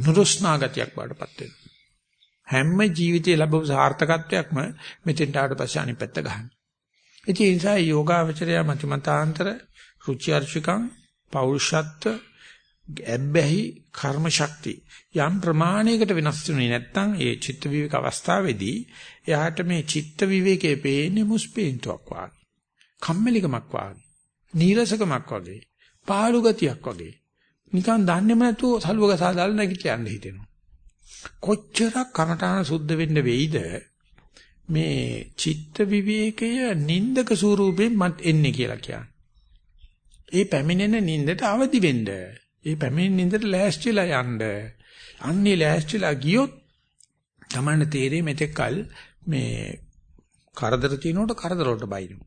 නුරුස්නා ගතියක් වඩපත් වෙනවා. හැම ජීවිතයේ ලැබපු සාර්ථකත්වයක්ම මෙතෙන්ට ආවට පස්සේ අනිත් පැත්ත ගන්න. ඒ නිසා යෝගාවචරය මතිමතාන්තර රුචි අරුචිකම් පෞරුෂත්ව ඇබ්බැහි කර්ම ශක්තිය යම් ප්‍රමාණයකට වෙනස් වෙන්නේ නැත්නම් ඒ චිත්ත විවේක අවස්ථාවේදී එයාට මේ චිත්ත විවේකයේ පේන්නේ මුස්පේන්තුවක් වාගේ. කම්මැලිකමක් වාගේ. නීරසකමක් වගේ. පාළු ගතියක් වගේ. නිකන් දන්නේම නැතුව සලුවක සාදාලා නැගිටලා යන්න හිතෙනවා. කොච්චරක් කනටහන සුද්ධ වෙන්න වෙයිද මේ චිත්ත විවේකය නින්දක ස්වරූපයෙන් මත් එන්නේ කියලා කියන්නේ. ඒ පැමිණෙන නින්දට අවදි වෙන්න. ඒ පැමිණෙන නින්දට ලෑස්තිලා යන්න. අන්නේ ලෑස්තිලා ගියොත් තමන්න තේරෙයි මෙතෙක්කල් මේ කරදර තිනකොට කරදර වලට බයිනු.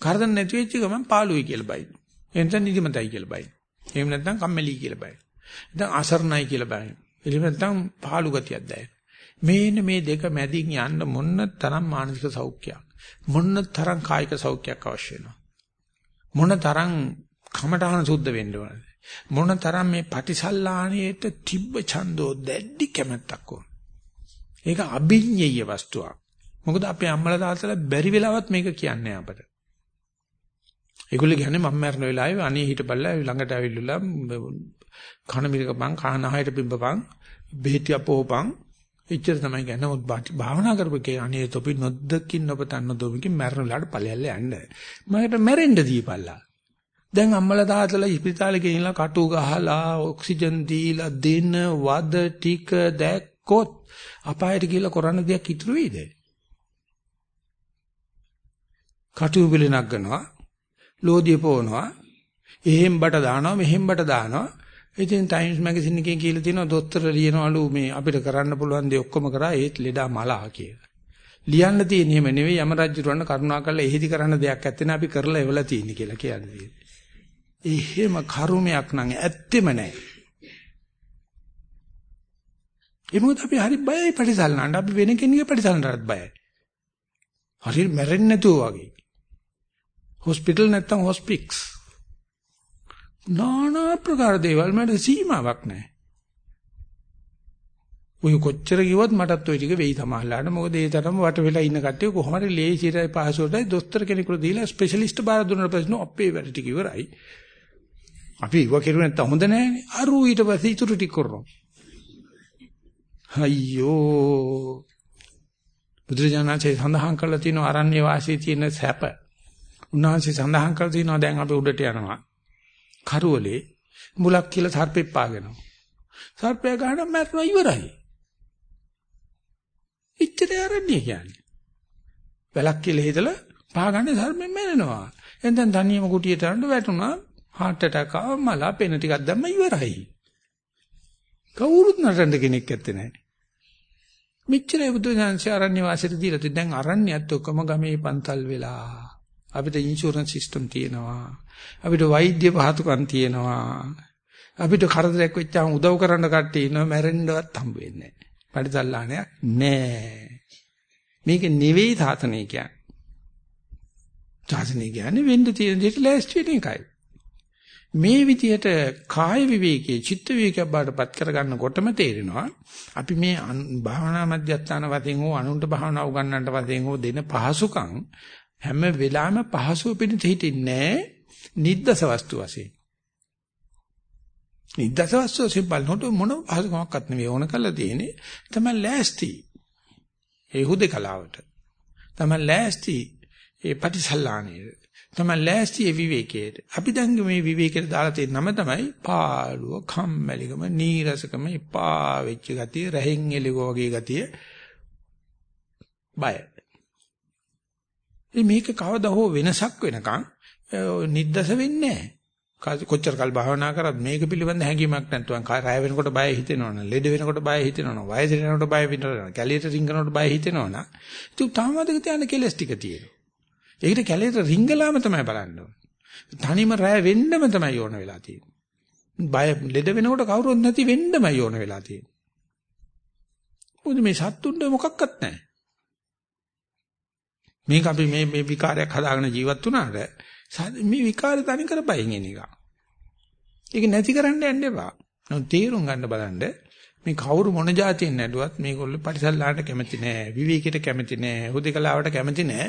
කරදර නැති වෙච්ච ගමන් පාළුයි කියලා බයිනු. එතන නිදිමතයි කියලා බයිනු. එහෙම නැත්නම් කම්මැලි කියලා බයිනු. නැත්නම් අසරණයි කියලා බයිනු. එහෙම නැත්නම් පාළු ගතියක් දැනෙන. මේන මේ දෙක මැදින් යන්න මොන්න තරම් මානසික සෞඛ්‍යයක් මොන්න තරම් කායික සෞඛ්‍යයක් අවශ්‍ය වෙනවා. මොන තරම් කමඨහන සුද්ධ වෙන්න ඕනද? මොන තරම් මේ පටිසල්ලාණයට තිබ්බ ඡන්தோ දැඩි කැමැත්තක් ඕන. ඒක අභිඤ්ඤය වස්තුවක්. මොකද අපේ අම්මලා තාත්තලා බැරි වෙලාවත් මේක කියන්නේ අපට. ඒගොල්ලෝ කියන්නේ මම මරන වෙලාවේ අනේ හිටපල්ලා ළඟට ඇවිල්ලා කන මිරකපන් කනහයට පිඹපන් බෙහෙත් අපෝපන් එච්චර තමයි කියන්නේ මොත් භාවනා කරපකේ අනේ තොපි නොදකින් නොපතන්න දොමිකින් මරන වෙලාවට ඵලයල්ල යන්න. මකට මැරෙන්න දීපල්ලා. දැන් අම්මලා තාත්තලා ඉස්පිරිතාලේ ගෙනිලා කටු ගහලා ඔක්සිජන් දීලා දෙන වද ටික දැක්කොත් අපායට ගිහලා කරන්න දෙයක් ඉතුරු වෙයිද? කටු පිළිනක් ගන්නවා ලෝදිය පොවනවා එහෙම් බට දානවා මෙහෙම් බට දානවා ඉතින් ටයිම්ස් මැගසින් එකේ කියලා තියෙනවා දොස්තර ලියනවලු මේ අපිට කරන්න පුළුවන් දේ ඔක්කොම කරා ඒත් ලෙඩා මලා කියලා. ලියන්න තියෙන එහෙම නෙවෙයි යම රජුරවන්න කරුණාකරලා එහෙදි කරන්න දෙයක් ඇත්තේ අපි කරලා එවලා තියෙන්නේ කියලා කියන්නේ. එහෙම කරුමයක් නම් ඇත්තෙම නැහැ. ඒ මොකද අපි හරි බයයි පරිසල්නන්න අපි වෙන කෙනෙකුගේ පරිසල්නටත් බයයි. හරි මැරෙන්නේ නැතුව වගේ. හොස්පිටල් නැත්තම් හොස්පික්ස්. নানা ප්‍රකාර දේවල් මට සීමාවක් නැහැ. ඔය කොච්චර කිව්වත් මටත් ওই ටික වෙයි තමයිලාට මොකද ඒ තරම වට වෙලා ඉන්න කට්ටිය කොහොම හරි ලේසියටයි පහසුවටයි දොස්තර කෙනෙකුට දීලා ස්පෙෂලිස්ට් බාර දුන්නාට පස්සේ අපේ වැඩ ටික ඉවරයි. අපි ඉව කෙරුවේ නැත්නම් හොඳ නැහැනේ. අරු ඊට පස්සේ ඉතුරු ටික කරනවා. අයියෝ බුදුරජාණන්සේ සඳහන් කළා තියෙන අරණ්‍ය වාසී තියෙන සැප. උන්වහන්සේ සඳහන් කළා තියෙනවා දැන් අපි උඩට යනවා. කරවලේ මුලක් කියලා සර්පෙක් පාගෙනවා. සර්පයා ගහන මැරෙනවා ඉවරයි. ඉච්චරේ අරණ්‍ය කියන්නේ. වැලක් කියලා හිතලා පාගන්නේ සර්පෙන් මැරෙනවා. එතෙන් තනියම කුටියට යන්න වැටුණා. Heart attack ආව මලා පෙන ටිකක් දැම්ම ඉවරයි. කවුරුත් නටන්න කෙනෙක් ඇත්තේ නැහැ. මෙච්චරයි බුදුසසුන ආරණ්‍ය වාසයට දීලා තිය දැන් ආරණ්‍යයත් ඔක්කොම ගමේ පන්තල් වෙලා අපිට ඉන්ෂුරන්ස් සිස්ටම් තියෙනවා. අපිට වෛද්‍ය පහසුකම් තියෙනවා. අපිට කරදරයක් වෙච්චාම උදව් කරන්න කට්ටිය ඉන්නවා. මැරෙන්නවත් හම්බ වෙන්නේ නැහැ. පරිසල්ලාණයක් නැහැ. මේක නෙවෙයි සාසනය කියන්නේ. සාසනය කියන්නේ වෙන්න තියෙන දෙයට ලෑස්ති වෙන එකයි. මේ විදිහට කාය විවේකයේ චිත්ත විවේකයක් බාටපත් කරගන්නකොටම තේරෙනවා අපි මේ භාවනා මධ්‍යස්ථාන වශයෙන් හෝ අනුන්ට භාවනා උගන්වන්නට වශයෙන් හෝ දෙන පහසුකම් හැම වෙලාවෙම පහසුව පිණිස හිටින්නේ නිද්දස වස්තු වශයෙන්. නිද්දස වස්තු වශයෙන් බලනකොට මොන පහසුකමක්වත් නෙවෙයි ඕන කරලා තියෙන්නේ තමයි ලෑස්ති. ඒ හුදකලාවට. තමයි ලෑස්ති ඒ පටිසල්ලානේ. තමයි ලෑස්ති ඒ විවේකයට. අපි දැන් මේ විවේකයට දාලා තියෙන නම තමයි පාළුව, කම්මැලිකම, නීරසකම, එපා වෙච්ච ගතිය, රහෙන් එළිගෝ වගේ ගතිය. බය. මේක කවදා හෝ වෙනසක් වෙනකන් නිද්දස වෙන්නේ නැහැ. කොච්චර කල් භාවනා කරත් මේක පිළිබඳ හැඟීමක් නැත්නම් රාය වෙනකොට බය හිතෙනවනේ ලෙඩ වෙනකොට බය හිතෙනවනේ වයස යනකොට බය හිතෙනවනේ කැලියට රිංගනකොට බය හිතෙනවනේ ඒක තාමදක තියන කෙලස් ටික තියෙනවා ඒකට කැලේට රිංගලාම තමයි බලන්න ඕනේ. තනියම රැ වෙන්නම තමයි ඕන වෙලා තියෙන්නේ. බය ලෙඩ වෙනකොට කවුරුත් නැති වෙන්නමයි ඕන වෙලා තියෙන්නේ. මොකද මේ සත්තුන්ට මොකක්වත් නැහැ. මේක අපි මේ මේ විකාරයක් හදාගෙන ජීවත් වුණාට මේ විකාරය තනි කර බයෙන් එන එක. ඒක නැති කරන්න යන්න එපා. නමුත් තීරුම් ගන්න බලන්න මේ කවුරු මොන જાතියෙන් නැඩුවත් මේගොල්ලෝ පරිසල්ලාට කැමති නෑ විවේකයට කැමති නෑ හුදකලාවට කැමති නෑ.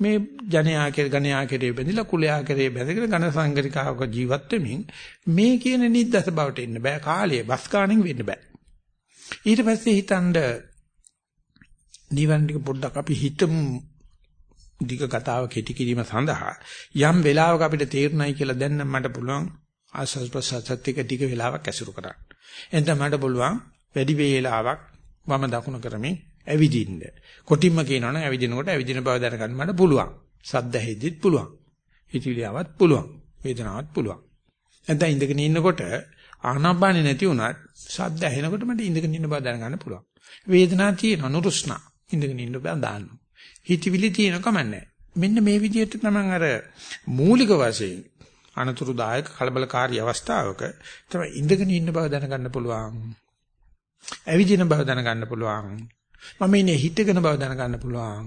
මේ ජනයා කෙරේ ගණයා කෙරේ බැඳිලා කුලයා කෙරේ බැඳගෙන ඝන සංගරිකාවක ජීවත් වෙමින් මේ කියන නිද්දස බවට එන්න බෑ. කාලයේ බස් ගාණෙන් වෙන්න බෑ. ඊට පස්සේ හිතනද නිවන් ටික පොඩ්ඩක් අපි හිතමු. දිග කතාව කෙටි කිරීම සඳහා යම් වෙලාවක අපිට තේරුණයි කියලා දැන් මට පුළුවන් ආස්වාද ප්‍රසආසත් ටික ටික වෙලාවක් ඇසුරු කරන්න. එතන මට පුළුවන් වැඩි වේලාවක් වම දකුණ කරමින් ඇවිදින්න. කොටින්ම කියනවනම් ඇවිදිනකොට ඇවිදින බව දැනගන්න මට පුළුවන්. සද්ද ඇහෙද්දිත් පුළුවන්. හිතවිලියවත් පුළුවන්. වේදනාවක් පුළුවන්. නැත්නම් ඉඳගෙන ඉන්නකොට ආනාපානෙ නැති වුණත් සද්ද ඇහෙනකොට මට ඉඳගෙන ඉන්න බව දැනගන්න පුළුවන්. වේදනාවක් තියෙන අනුරුස්නා ඉඳගෙන ඉන්න බව දාන්න. හිතවිලි තියෙන කමන්නේ. මෙන්න මේ විදිහට තමයි අර මූලික වශයෙන් අනතුරුදායක කලබලකාරී අවස්ථාවක තමයි ඉඳගෙන ඉන්න බව දැනගන්න පුළුවන්. ඇවිදින බව දැනගන්න පුළුවන්. මම ඉන්නේ හිටගෙන බව දැනගන්න පුළුවන්.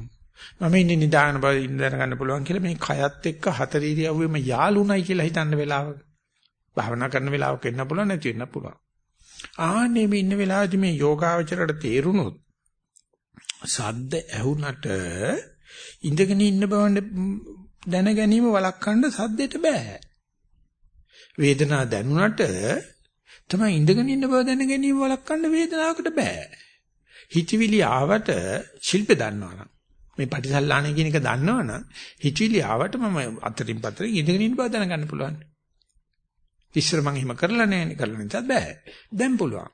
මම ඉන්නේ නිදාගෙන බව දැනගන්න පුළුවන් කියලා මේ කයත් එක්ක හතර ඉරියව්වෙම යාළුණයි කියලා හිතන්න වෙලාවක. භාවනා කරන වෙලාවක එන්න පුළුවන් නැති වෙන්න පුළුවන්. ආන්නේ මේ ඉන්න වෙලාවේදී මේ යෝගාවචරයට තේරුණොත් සද්ද ඇහුනට ඉඳගෙන ඉන්න බව දැන ගැනීම වළක්වන්න සද්දෙට බෑ. වේදනාව දැනුණට තමයි ඉඳගෙන ඉන්න බව දැන ගැනීම වළක්වන්න වේදනාවකට බෑ. හිතවිලි ආවට ශිල්පේ දන්නවනම් මේ පටිසල්ලාණේ කියන එක දන්නවනම් හිතවිලි ආවට මම අතරින් පතරින් ඉඳගෙන ඉන්න බව දැනගන්න පුළුවන්. ඉස්සර මම එහෙම කරලා නැහැ කරලා නැත්නම් බෑ. දැන් පුළුවන්.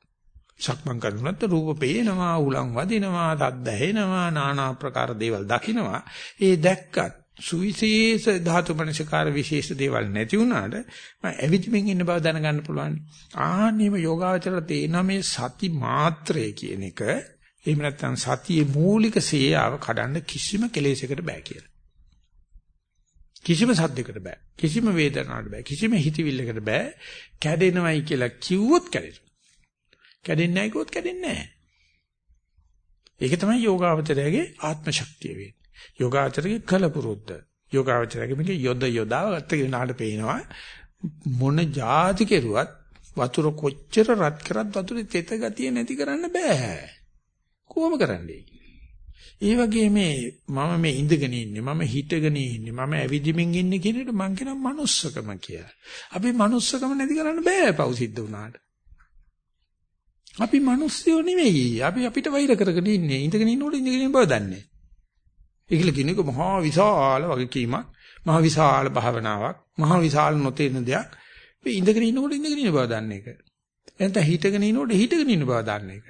සක්මන් කරනකොට රූප පේනවා, උලන් වදිනවා, තද්ද ඇහෙනවා, নানা ආකාර දේවල් දකිනවා. ඒ දැක්කත් සුවිශේෂ ධාතු මනසකාර විශේෂ දේවල් නැති වුණාට මම ඇවිදින්මින් ඉන්න බව දැනගන්න පුළුවන්. ආන්නේම යෝගාවචර තේන මේ සති මාත්‍රය කියන එක එහෙම නැත්නම් සතියේ මූලික සේයාව කඩන්න කිසිම කෙලෙසයකට බෑ කියලා. කිසිම සද්දයකට බෑ. කිසිම වේදනාවකට බෑ. කිසිම හිතවිල්ලකට බෑ. කැඩෙනවයි කියලා කිව්වොත් කැඩෙනවා. කැඩෙන්නේ නැහැ කිව්වොත් කැඩෙන්නේ නැහැ. ඒක තමයි යෝගාවචරයේ ආත්ම ශක්තිය වෙන්නේ. යෝගාචරයේ කලපුරුද්ද. යෝගාචරයේ මේක යොද යොදාව ගත්ත කෙනාට පේනවා මොන જાති කෙරුවත් වතුර කොච්චර රත් කරත් වතුරේ තෙත ගතිය නැති කරන්න බෑ. කොහොම කරන්නේ? ඒ වගේ මේ මම මේ ඉඳගෙන ඉන්නේ මම හිටගෙන ඉන්නේ මම ඇවිදිමින් ඉන්නේ කියන එක මං කියන මනුස්සකම කියලා. අපි මනුස්සකම නැති කරන්න බෑ පව් සිද්ධ වුණාට. අපි මිනිස්සුયો නෙවෙයි. අපි අපිට වෛර කරගෙන ඉන්නේ. ඉඳගෙන ඉන්නකොට ඉඳගෙන ඉන්න බව දන්නේ. ඒකල කියන එක මහා විශාල වගකීමක්, මහා විශාල භාවනාවක්, මහා විශාල නොතේන දෙයක්. මේ ඉඳගෙන ඉන්නකොට ඉඳගෙන ඉන්න බව දන්න එක. එතන හිටගෙන ඉන්නකොට හිටගෙන ඉන්න බව දන්න එක.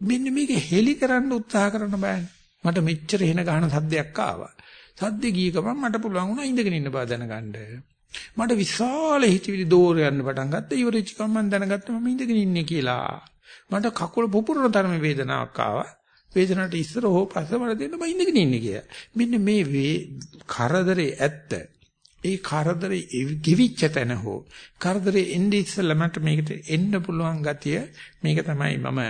මෙන්න මේක හෙලි කරන්න උත්සාහ කරන බෑනේ. මට මෙච්චර එන ගහන සද්දයක් ආවා. සද්දේ ගිය ගමන් මට පුළුවන් වුණා ඉඳගෙන ඉන්න බව දැනගන්න. මට විශාල හිතවිලි දෝර යන්න පටන් ගත්තා. ඉවරෙච්ච ගමන් මම දැනගත්තා මම ඉඳගෙන ඉන්නේ කියලා. මට කකුල පුපුරන තරමේ වේදනාවක් ආවා. වේදනාවට ඉස්සර හෝ පස්සේ මට දෙන්න මම ඉඳගෙන ඉන්නේ කියලා. මෙන්න මේ කරදරේ ඇත්ත. ඒ කරදරේ ගිවිච්ච තැන හෝ කරදරේ එන්නේ ඉස්සෙල්ලා මට මේකට එන්න පුළුවන් ගතිය මේක තමයි මම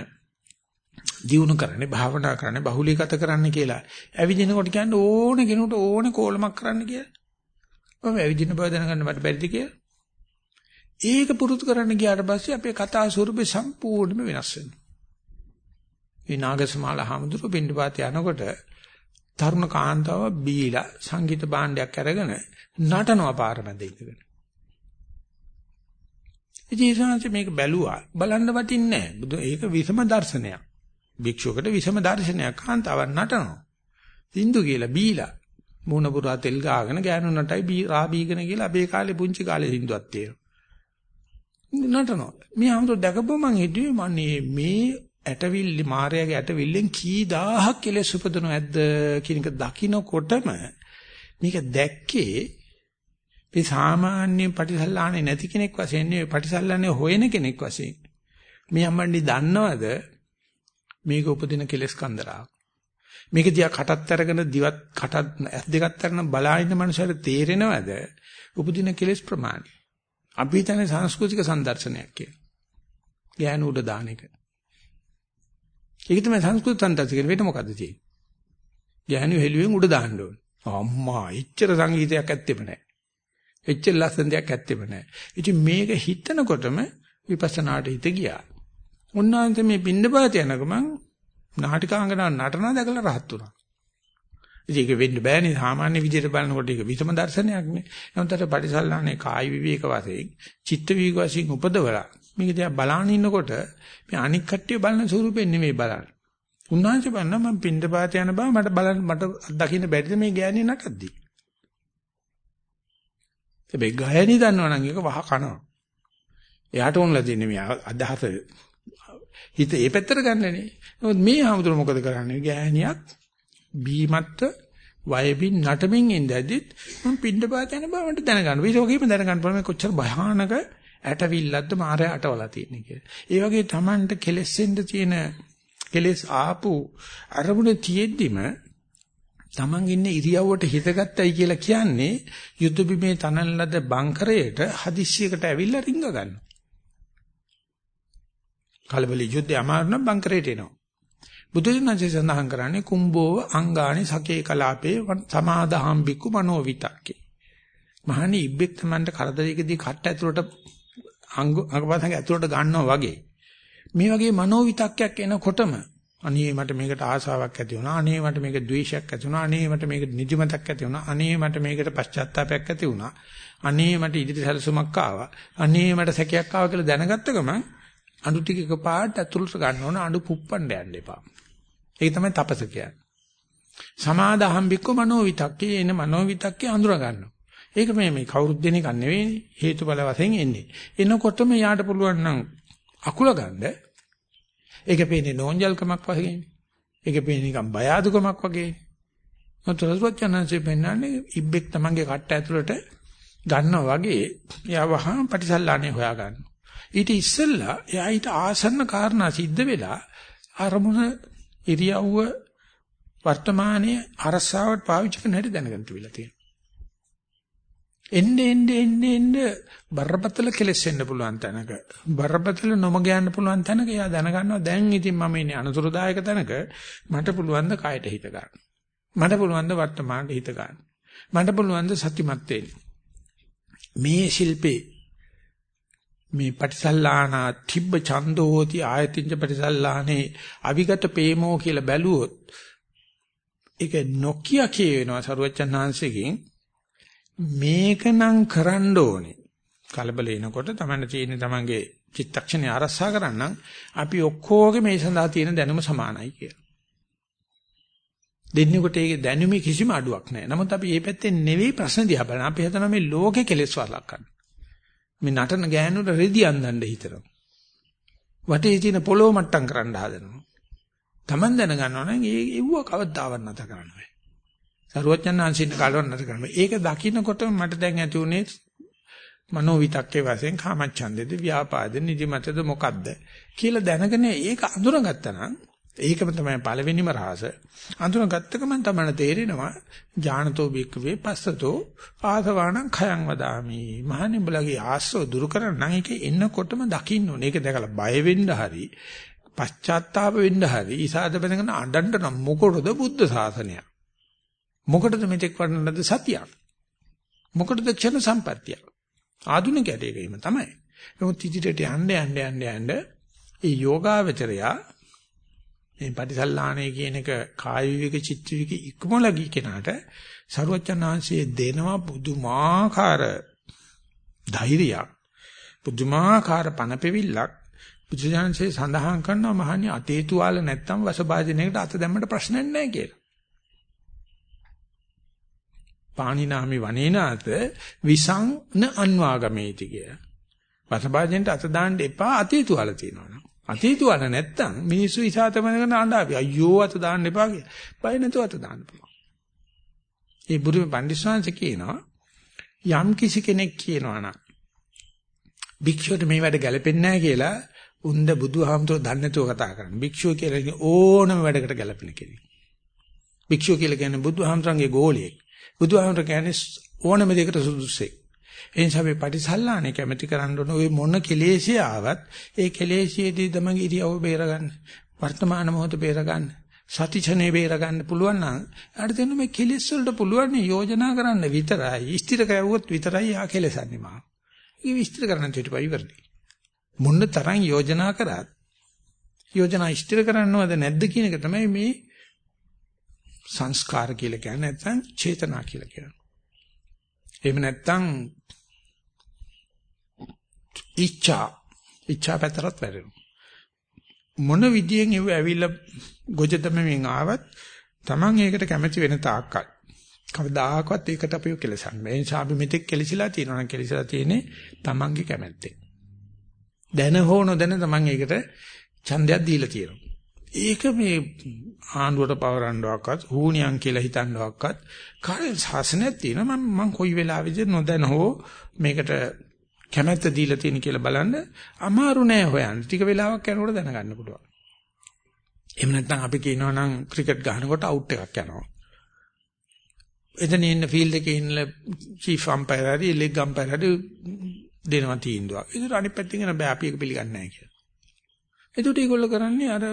දියුණු කරන්නේ භාවනා කරන්නේ බහුලීගත කරන්න කියලා. ඇවිදිනකොට කියන්නේ ඕන කෙනෙකුට ඕන කෝලමක් කරන්න කියලා. මම ඇවිදින බව දැනගන්න මට බැරිද කියලා. ඒක පුරුදු කරන්න ගියාට පස්සේ අපේ කතා ස්වරූපේ සම්පූර්ණයෙන්ම වෙනස් වෙනවා. මේ නාගසමාල හාමුදුරු පින්ඩපාත යනකොට තරුණ කාන්තාව බීලා සංගීත භාණ්ඩයක් අරගෙන නටනවා පාර මැද ඉඳගෙන. ඉතින් මේක බැලුවා බලන්න වටින්නේ නැහැ. ඒක විසම දර්ශනයක්. භික්ෂුවකට විසම දර්ශනයක් කාන්තාවක් නටනවා. සින්දු කියලා බීලා මූණ පුරා තෙල් ගාගෙන ගෑනු නටයි බී රා බීගෙන කියලා අපේ කාලේ පුංචි කාලේ සින්දුවක් තියෙනවා. නටනවා. මේ 아무තු දැකපුව මං හිතුවේ මන්නේ මේ ඇටවිල්ල මාර්යාගේ ඇටවිල්ලෙන් කී දහහක් කෙලෙස් උපදනව ඇද්ද කියන එක දකින්නකොටම මේක දැක්කේ මේ සාමාන්‍ය පටිසල්ලානේ නැති කෙනෙක් වශයෙන් නෙවෙයි පටිසල්ලානේ හොයන කෙනෙක් වශයෙන්. මේ අම්මණ්ඩි දන්නවද? මේක උපදින කෙලෙස් කන්දරාව මේක දිහා කටත් අරගෙන දිවත් කටත් ඇස් දෙකත් අරගෙන බලාගෙන මනුස්සයර තේරෙනවද? උපදින කෙලෙස් ප්‍රමාණය. අපි හිතන්නේ සංස්කෘතික සංදර්ශනයක් කියලා. ගෑනු උඩ දාන එක. ඒක තමයි සංස්කෘත සංතති කියන වෙන මොකද්ද තියෙන්නේ? ගැහණු හෙළුවෙන් උඩ දාන්න ඕන. අම්මා එච්චර සංගීතයක් ඇත්තෙම නැහැ. එච්චර ලස්සන දෙයක් ඇත්තෙම නැහැ. ඉතින් මේක හිතනකොටම විපස්සනාට හිත ගියා. උන්වහන්සේ මේ පින්නපාත යන ගමන් නාටිකාංගනාව නටන දැකලා rahat වුණා. ඉතින් ඒක වෙන්න බෑනේ සාමාන්‍ය විදිහට බලනකොට ඒක විසම දර්ශනයක් නේ. නමුත් අර පරිසල්ලානේ කායි විවේක වශයෙන්, චිත්ත විවේක වශයෙන් උපදවලා මේක දිහා බලාගෙන ඉන්නකොට මේ අනික් කට්ටිය බලන ස්වරූපෙන් නෙමෙයි බලන්නේ. උන්වහන්සේ බලන මම පින්ඳ පාත යන බව මට බලන්න මට දකින්න බැරිද මේ ගෑණි නටද්දි. හැබැයි ගෑණි දන්නවනම් ඒක වහ කනවා. එයාට ඕනලා තියෙන්නේ මේ අදහස හිත ඒ පැත්තට ගන්නනේ. නමුත් මේ ආමුදුර මොකද කරන්නේ? ගෑණියක් බීමත්ත වයබින් නටමින් ඉඳද්දිත් මම පින්නපාත යන බව මට දැනගන්න. ඒ වගේම දැනගන්න පුළුවන් කොච්චර භයානක ඇටවිල්ලක්ද මාරය අටවලා තියෙන්නේ කියලා. ඒ වගේ Tamanට කෙලෙස්සෙන්න තියෙන කෙලෙස් ආපු අරමුණ තියෙද්දිම Taman ඉන්නේ ඉරියව්වට හිතගත්තයි කියලා කියන්නේ යුද්ධ බිමේ තනන ලද බංකරයට හදිස්සියකට ඇවිල්ලා රිංග ගන්නවා. කලබල යුද්ධය අමාරු නම් බංකරයට එනවා. බුදුරජාණන්සේ සඳහන් කරන්නේ කුම්බෝව අංගානි සකේ කලාපේ සමාදහම් බිකු මනෝවිතක්කේ. මහණි ඉබ්බෙක් Tamanට කරදරයකදී කට ඇතුළට අංග අංගපතංග ඇතුළට ගන්නවා වගේ. මේ වගේ මනෝවිතක්කයක් එනකොටම අනේ මට මේකට ආසාවක් ඇති වුණා. අනේ මට මේක ද්වේෂයක් ඇති වුණා. අනේ මට මේක නිදිමතක් ඇති වුණා. අනේ මට මේකට පශ්චාත්තාවයක් ඇති වුණා. අනේ මට ඉදිරි සැලසුමක් ආවා. අනේ මට සැකයක් ආවා කියලා දැනගත්ත ගමන් අඬු ටික එකපාරට ඇතුළට ගන්න ඕන අඬු පුප්පන්න යන්න එපා. ඒක තමයි තපස කියන්නේ. සමාදාහම් බික්ක මනෝ විතක්කේ එන මනෝ විතක්කේ අඳුර ගන්නවා. ඒක මේ මේ කවුරුත් දෙන එකක් නෙවෙයිනේ. හේතුඵල වශයෙන් එන්නේ. එනකොටම යාට පුළුවන් නම් අකුල ගන්න. ඒක පේන්නේ නෝන්ජල්කමක් වගේ. ඒක පේන්නේ නිකන් බය අඩුකමක් වගේ. මොතරස්වචනන්සේ පෙන්නන්නේ ඉබ්බෙක් තමන්ගේ කට්ට ඇතුළට ගන්නවා වගේ එයා වහාම පටිසල්ලානේ හොයා ගන්නවා. ඊට ඉස්සෙල්ලා එයා ඊට ආසන්න කාරණා සිද්ධ වෙලා අරමුණ ඉරියව්ව වර්තමානයේ අරසාවට පාවිච්චි කරන හැටි දැනගන්න තිබිලා තියෙනවා. එන්නේ එන්නේ එන්නේ එන්නේ බරපතල කෙලෙස් වෙන්න පුළුවන් තැනක. බරපතල නොමග යන්න පුළුවන් තැනක එයා දැනගන්නවා. දැන් ඉතින් මම ඉන්නේ අනතුරුදායක තැනක. මට පුළුවන් ද කායට හිත ගන්න? මට පුළුවන් ද වර්තමානයේ හිත ගන්න? මට පුළුවන් ද සත්‍යමත් වෙන්න මේ ශිල්පේ මේ පටිසල්ලාන තිබ්බ ඡන්தோති ආයතින්ච පටිසල්ලානේ අවිගත ප්‍රේමෝ කියලා බැලුවොත් ඒක නොකිය කියනවා සරුවච්චන් හංසගෙන් මේකනම් කරන්න ඕනේ කලබල එනකොට තමන්න තියෙන තමන්ගේ චිත්තක්ෂණය ආරස්සා කරන්න අපි ඔක්කොගේ මේ සඳහා තියෙන දැනුම සමානයි කියලා. දෙන්නෙකුට ඒකේ දැනුමේ කිසිම අඩුවක් නැහැ. නමුත් අපි මේ පැත්තෙන් නෙවෙයි ප්‍රශ්න දිහා බලන. අපි හිතනවා මේ ලෝකේ කෙලෙස් වලක් ගන්න. මේ නටන ගෑනුට රෙදි අන්දන්න හිතනවා. වටේ තියෙන පොළොව මට්ටම් කරන්න හදනවා. Taman දැනගන්නවා නම් ඒ එව්ව කවදාවත් නැත කරන්න බෑ. සරුවචනාංශින් කාලවත් නැත කරන්න. ඒක දකින්නකොට මට දැන් ඇති උනේ මනෝ විතක්කේ වශයෙන් කාමච්ඡන්දෙද ව්‍යාපාද නිදිමතද මොකද්ද කියලා දැනගෙන ඒක අඳුරගත්තා නම් ඒකම තමයි පළවෙනිම රහස. අඳුනගත්ත ගමන් තමයි තේරෙනවා ඥානතෝ බික්කවේ පස්සතෝ ආසවාණං khයං වදාමි. මහණෙඹලගේ ආස්සෝ දුරු කරන්න ඒක එන්නකොටම දකින්න ඕනේ. ඒක දැකලා බය වෙන්න හරි පශ්චාත්තාප වෙන්න හරි ඉසాత බඳගෙන අඬන්න නම් මොකටද බුද්ධ ශාසනය? මොකටද මෙතෙක් වඩනද සතියක්? මොකටද ක්ෂණ සම්පත්තිය? ආධුනිකයට ඒකෙම තමයි. නමුත් ඉදිරියට යන්න යන්න යන්න යන්න ඒ යෝගාවචරයා මේ පටිසල්ලාණේ කියන එක කාය විවේක චිත්ත විවේක ඉක්මවලා ගිය කෙනාට සරුවච්චන් ආංශයේ දෙනවා පුදුමාකාර ධෛර්යයක් පුදුමාකාර පනපෙවිල්ලක් බුදුජානසේ සඳහන් කරනවා මහන්නේ අතේ තුවාල නැත්තම් වසභාජනයකට අත දැම්මට ප්‍රශ්නයක් නැහැ කියලා. පාණිනාමි වනේනාත විසංන අන්වාගමේති කිය. වසභාජනයට අත දාන්න එපා අතේ තුවාල තියෙනවා. අතීතුවල නැත්තම් මිනිස්සු ඉසాత මනගෙන අඬාවි. අයියෝ අත දාන්න එපා කියලා. බය නැතුව අත දාන්න පුළුවන්. ඒ බුදු පඬිස්සංශ කියනවා යම් කිසි කෙනෙක් කියනවා නම් භික්ෂුවට මේ වැඩ ගැලපෙන්නේ නැහැ කියලා උන්ද බුදුහාමුදුරුවෝ දන්නේ නැතුව කතා කරන්නේ. භික්ෂුව කියලා කියන්නේ ඕනම වැඩකට ගැලපෙන කෙනෙක්. භික්ෂුව කියලා කියන්නේ බුදුහාමුදුරන්ගේ ගෝලියෙක්. බුදුහාමුදුර කියන්නේ ඕනම දෙයකට සුදුසුසෙක්. ඒ නිසා අපි පටිසල්ලානේ කැමැති කරන්න ඕන ওই මොන කෙලෙසිය ආවත් ඒ කෙලෙසියේදී තමන්ගේ ඉරියව්ව බේරගන්න වර්තමාන මොහොත බේරගන්න සතිචනේ බේරගන්න පුළුවන් නම් ඊට දෙන්න මේ කෙලෙස් වලට පුළුවන් යෝජනා කරන්න විතරයි ස්ථිර කරුවොත් විතරයි ආ කෙලෙසන්නේ මා. ඒක විස්තර කරන්න හිටපයි වර්ධි. මොන්න තරම් යෝජනා කරත් යෝජනා ස්ථිර කරන්නවද නැද්ද කියන එක තමයි මේ සංස්කාර කියලා කියන්නේ නැත්නම් චේතනා කියලා කියන්නේ. එහෙම නැත්නම් ඉච්ඡා ඉච්ඡා පැතරත් වැරෙනවා. මොන විදියෙන් ඒව ඇවිල්ලා ගොජ තමමින් ආවත් Taman ඒකට කැමැති වෙන තාක්කල් කවදාකවත් ඒකට අපිව කෙලසන්නේ. මේ නිසා අපි මෙතෙක් කෙලසිලා තියෙනවා නම් කෙලසිලා තියෙන්නේ Tamanගේ කැමැත්තෙන්. දැන හෝ නොදැන Taman ඒකට ඡන්දයක් දීලා තියෙනවා. ඒක මේ ආණ්ඩුවට පවරන්නවක්වත් හුණියන් කියලා හිතන්නවක්වත් කාර්ය ශාසනයක් තියෙනවා මම මම කොයි වෙලාවෙද නොදැන හෝ මේකට කැමැත්ත දීලා තියෙන කියලා බලන්න අමාරු නෑ හොයන්න. ටික වෙලාවක් යනකොට දැනගන්න පුළුවන්. එහෙම නැත්නම් අපි කියනවා නම් ක්‍රිකට් ගහනකොට අවුට් එකක් යනවා. එතන ඉන්න ෆීල්ඩ් එකේ ඉන්න චීෆ් අම්පයර් හරි ලෙග් අම්පයර් හරි දෙනවා තීන්දුවක්. ඒක අනිත් පැත්තෙන් යන බෑ අපි ඒක පිළිගන්නේ නැහැ කියලා. එතකොට ඒගොල්ලෝ කරන්නේ අර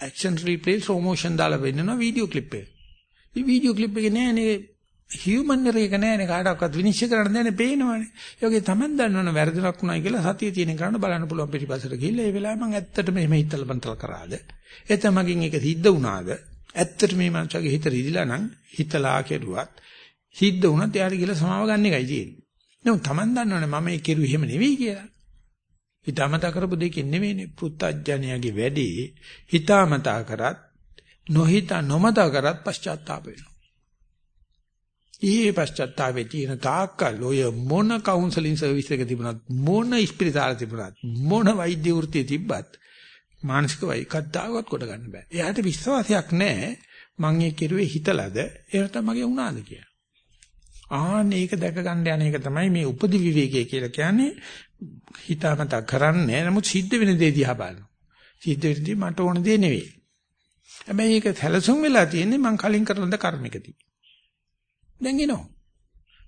ඇක්ෂන් රීප්ලේ ස්ලෝ මොෂන් දාලා වෙන්නනවා වීඩියෝ ක්ලිප් එක. මේ වීඩියෝ ක්ලිප් එකේ නෑනේ හියුමන් එරර් එක නෑනේ කාටවත් විනිශ්චය කරන්න දැනේ පේනවනේ. ඒ වගේ තමයි දන්නවනේ වැරදිලක් වුණා කියලා සතිය තියෙන කරන්න බලන්න පුළුවන් පිටිපස්සට ගිහිල්ලා ඒ වෙලාවේ මම ඇත්තටම එහෙම හිතලා බන්තල කරාද? එතන මගෙන් ඒක සිද්ධ වුණාද? ඇත්තට මේ මනුස්සයාගේ හිත රිදිලා නම් හිතලා කෙරුවත් සිද්ධ වුණත් එයාට කියලා සමාව ගන්න එකයි තියෙන්නේ. නමුත් Taman දන්නවනේ මම ඒ කෙරුවේ එහෙම නෙවෙයි කියලා. හිතාමතා කරපු දෙකෙන් නෙවෙයිනේ පුත්තජ්ජනයාගේ වැඩේ හිතාමතා කරත් නොහිතා නොමතා කරත් පශ්චාත්තාප වෙනවා. ඊයේ පශ්චාත්තාපේ තියෙන තාක්කල් ඔය මොන කවුන්සලින් සර්විස් එක තිබුණත් මොන ඉස්පිරිතාල තිබුණත් මොන වෛද්‍ය වෘත්තිය තිබ්බත් මානසික වෛකද්දාවත් කොට ගන්න බෑ. එයාට විශ්වාසයක් නැහැ මං ඒ කෙරුවේ හිතලාද එහෙම මගේ වුණාද කියලා. ආන්න ඒක දැක ගන්න යන එක තමයි මේ උපදි විවේකයේ කියලා කියන්නේ හිතාමතා කරන්නේ නමුත් සිද්ධ වෙන දේ දිහා බලනවා. සිද්ධ වෙන දේ මට ඕන දේ නෙවෙයි. හැබැයි ඒක සැලසුම් වෙලා තියෙන්නේ මං කලින් කරන ද කර්මිකදී. දැන් එනවා.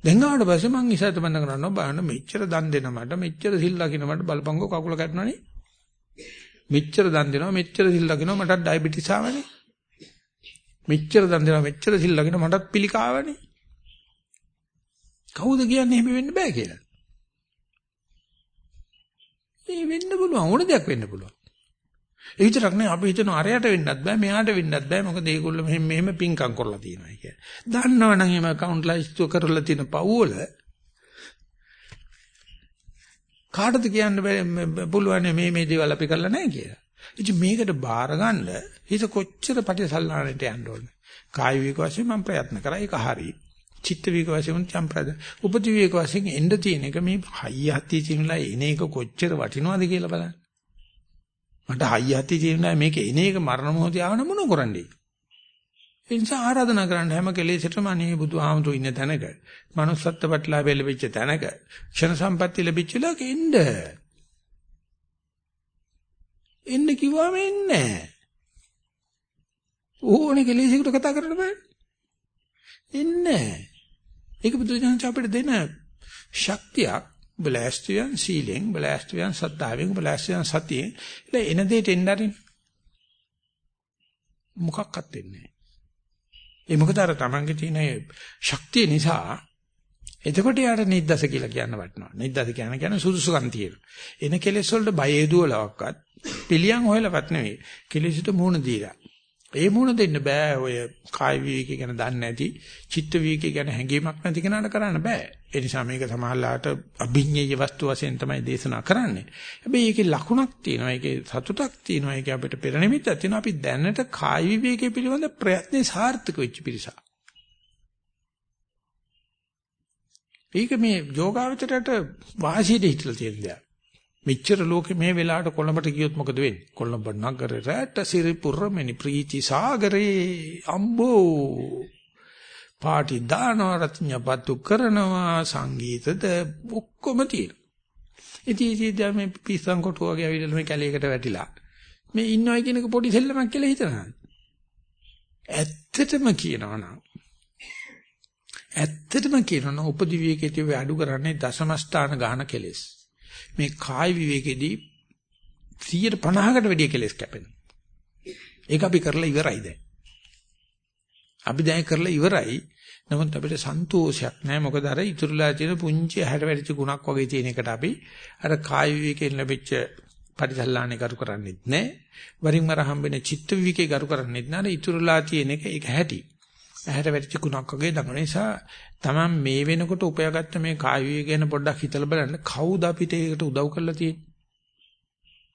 දැන් ආවට පස්සේ මං ඉසත බඳ කරනවා බලන්න මෙච්චර දන් දෙන මට මෙච්චර සිල් ලකින මට බලපංගෝ කකුල කැඩුණානේ. මෙච්චර දන් දෙනවා මෙච්චර සිල් ලකිනවා මටත් ඩයබටිස් ආවනේ. මෙච්චර දන් දෙනවා මෙච්චර සිල් ලකිනවා මටත් පිළිකාවනේ. කවුද කියන්නේ එහෙම වෙන්න බෑ කියලා? ඒ වෙන්න පුළුවන් ඕන දෙයක් වෙන්න පුළුවන්. ඒ විතරක් නෙවෙයි අපි හිතන අරයට වෙන්නත් බෑ මෙයාට වෙන්නත් බෑ මොකද ඒගොල්ලෝ මෙහෙම මෙහෙම පිංකම් කරලා තියෙනවා කියලා. දන්නවනම් එහෙම account ලයිස්තු කරලා තියෙන පවුවල කාටද කියන්න පුළුවන් මේ මේ දේවල් අපි කරලා නැහැ කියලා. ඉතින් මේකට බාර ගන්න හිත කොච්චර පටිසල්ලාණයට යන්න ඕනේ. කාය වික වශයෙන් මම ප්‍රයත්න කරා ඒක හරියි. චිත්ත වේග වශයෙන් සම්ප්‍රද උපදි වේග වශයෙන් එන්න තියෙන එක මේ හයිය හති චින්ලා එන එක කොච්චර වටිනවද කියලා බලන්න. මට හයිය හති චින්ලා මේක එන එක මරණ මොහොතේ ආවන මොන කරන්නේ? ඒ නිසා ආරාධනා කරන්න හැම කෙලෙසටම අනේ බුදුහාමුදුරු ඉන්න තැනක manussත්ත්ව ප්‍රතිලාභය ලැබිච්ච තැනක ක්ෂණ සම්පatti ලැබිච්ච ලාක එන්න. එන්න කිව්වම එන්නේ ඕනේ කෙලෙසෙකුට කතා කරන්න බෑ. එන්නේ ඒක බුදුසසුන අපිට දෙන ශක්තියක් බලාස්තියන් සීලෙන් බලාස්තියන් සද්ධාවෙන් බලාස්තියන් සතියෙන් ඉතින් එන දෙයට එන්නරින් මොකක්වත් වෙන්නේ ඒ මොකද අර තමන්ගේ තියෙන ශක්තිය නිසා එතකොට යාට නිද්දස කියලා කියන්න වටනවා. නිද්දස කියන කියන්නේ සුදුසුකම් තියෙන. එන කෙලෙස් වලට බය හේදුවලවක්වත් පිළියම් හොයලවත් නෙවෙයි. කෙලෙසට මුහුණ දීලා. ඒ මුණ දෙන්න බෑ ඔය කාය විවේකී ගැන දන්නේ නැති චිත්ත විවේකී ගැන හැඟීමක් නැති කෙනාට කරන්න බෑ. ඒ නිසා මේක සමහරලාට අභිඤ්ඤේය වස්තු වශයෙන් තමයි දේශනා කරන්නේ. හැබැයි ඒකේ ලකුණක් තියෙනවා. ඒකේ සතුටක් තියෙනවා. ඒකේ අපිට පෙර නිමිත්තක් තියෙනවා. අපි දැනට කාය විවේකයේ පිළිබඳ ප්‍රයත්නේ සාර්ථක වෙච්ච පිරිසක්. ඒක මේ යෝගාවචරයට වාසියට හිටලා තියෙන දෙයක්. මෙච්චර ලෝකෙ මේ වෙලාවට කොළඹට ගියොත් මොකද වෙන්නේ? කොළඹ නගරේ රැට සිරිපුර මෙනි ප්‍රීති සාගරේ අම්බෝ පාටි දානවා රත්නපත්තු කරනවා සංගීතද ඔක්කොම තියෙනවා. ඉතින් ඉතින් මේ පිස්සන් කොටුව වගේ ඇවිල්ලා මේ කැලේකට වැටිලා මේ ඉන්නවයි කියන එක පොඩි සෙල්ලමක් කියලා හිතනවා. ඇත්තටම කියනවා නම් ඇත්තටම කියනවා නම් උපදිවියකදී වැඩි කරන්නේ දශම ස්ථාන ගාන කෙලෙස්. මේ කාය විවේකෙදී 150කට වැඩිය කෙලස් කැපෙනවා. ඒක අපි කරලා ඉවරයි දැන්. අපි දැන් කරලා ඉවරයි. නමුත් අපිට සන්තෝෂයක් නැහැ. මොකද අර ඉතුරුලා තියෙන පුංචි හැඩ වැඩිච්ච ගුණක් වගේ තියෙන එකට අපි අර කාය විවේකයෙන් ලැබිච්ච පරිසල්ලානේ කරු කරන්නේත් නැහැ. වරින් වර හම්බෙන චිත්ත විවේකේ කරු කරන්නේත් නැහැ. ඉතුරුලා තියෙන එක ඒක හැටි. ඇහැට වැටිච්ච කුණක් වගේ දඟන නිසා Taman මේ වෙනකොට උපයාගත්ත මේ කාය විවේක ගැන පොඩ්ඩක් හිතලා බලන්න කවුද අපිට ඒකට උදව් කරලා තියෙන්නේ?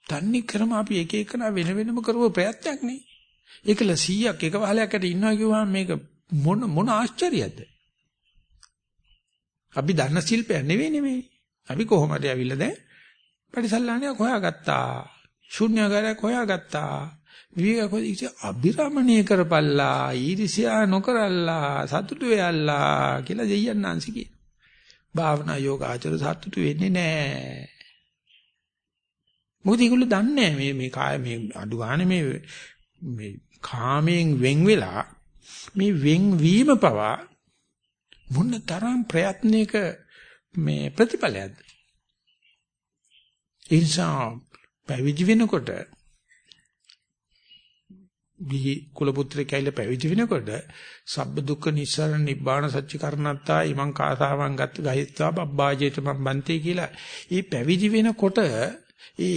තන්නේ කරම අපි එක එකන වෙන වෙනම කරව ප්‍රයත්නයක් නේ. ඒකල 100ක් එක වහලයකට ඉන්නවා කිව්වම මේක මොන මොන ආශ්චර්යයක්ද? අපි දන්න ශිල්පයක් නෙවෙයි නෙවෙයි. අපි කොහොමද ඇවිල්ලා දැන් පරිසල්ලාණයක් හොයාගත්තා. ශුන්‍යagaraක් හොයාගත්තා. විවේක අභිරමණය කරපල්ලා ඊර්ෂ්‍යා නොකරල්ලා සතුටු වෙයල්ලා කියලා දෙයයන් ආංශි කියන. භාවනා යෝගාචර සතුටු වෙන්නේ නැහැ. මොකද ඒගොල්ලෝ දන්නේ මේ මේ කාය මේ අඩු ගන්න මේ මේ කාමයෙන් වෙන් වෙලා මේ වෙන් වීම පවා මොන තරම් ප්‍රයත්නයක මේ ප්‍රතිඵලයක්ද ඒ නිසා පැවිදි වෙනකොට බිහි කුල පුත්‍රයෙක් ඇවිල්ලා පැවිදි වෙනකොට සබ්බ දුක්ඛ නිස්සාරණ නිබ්බාන සත්‍ය කරණත්තා ඉමං කාසාවන් ගත් ගහිත්වා බබ්බාජේත මම් බන්තේ කියලා. මේ පැවිදි වෙනකොට ඒ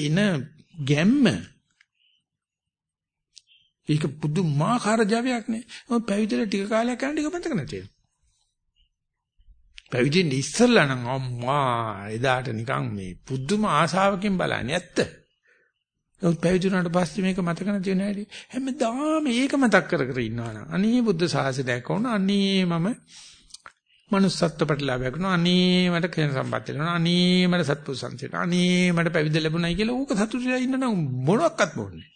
එන ගැම්ම ඒක පුදුමාකාර ජවයක් නේ. මොකද පැවිදිලා ටික කාලයක් යන ටික මතක නැති වෙනවා. පැවිදෙන්න ඉස්සෙල්ලා නම් අම්මා එදාට නිකන් මේ පුදුම ආශාවකින් බලන්නේ ඇත්ත. නමුත් පැවිදි වුණාට පස්සේ මේක මතක නැති වෙන හැටි. හැමදාම ඒක මතක් කර කර ඉන්නවනම් අනේ බුද්ධ ශාසනයක් වුණ අනේ මම manussත්ව ප්‍රතිලාභයක් වුණා අනේ මට කෙන සම්පත් ලැබුණා. අනේ මට සත්පුරුෂ සංසයට අනේ මට පැවිදි ලැබුණයි කියලා ඌක සතුටුලා ඉන්න නම් මොනවත් බොන්නේ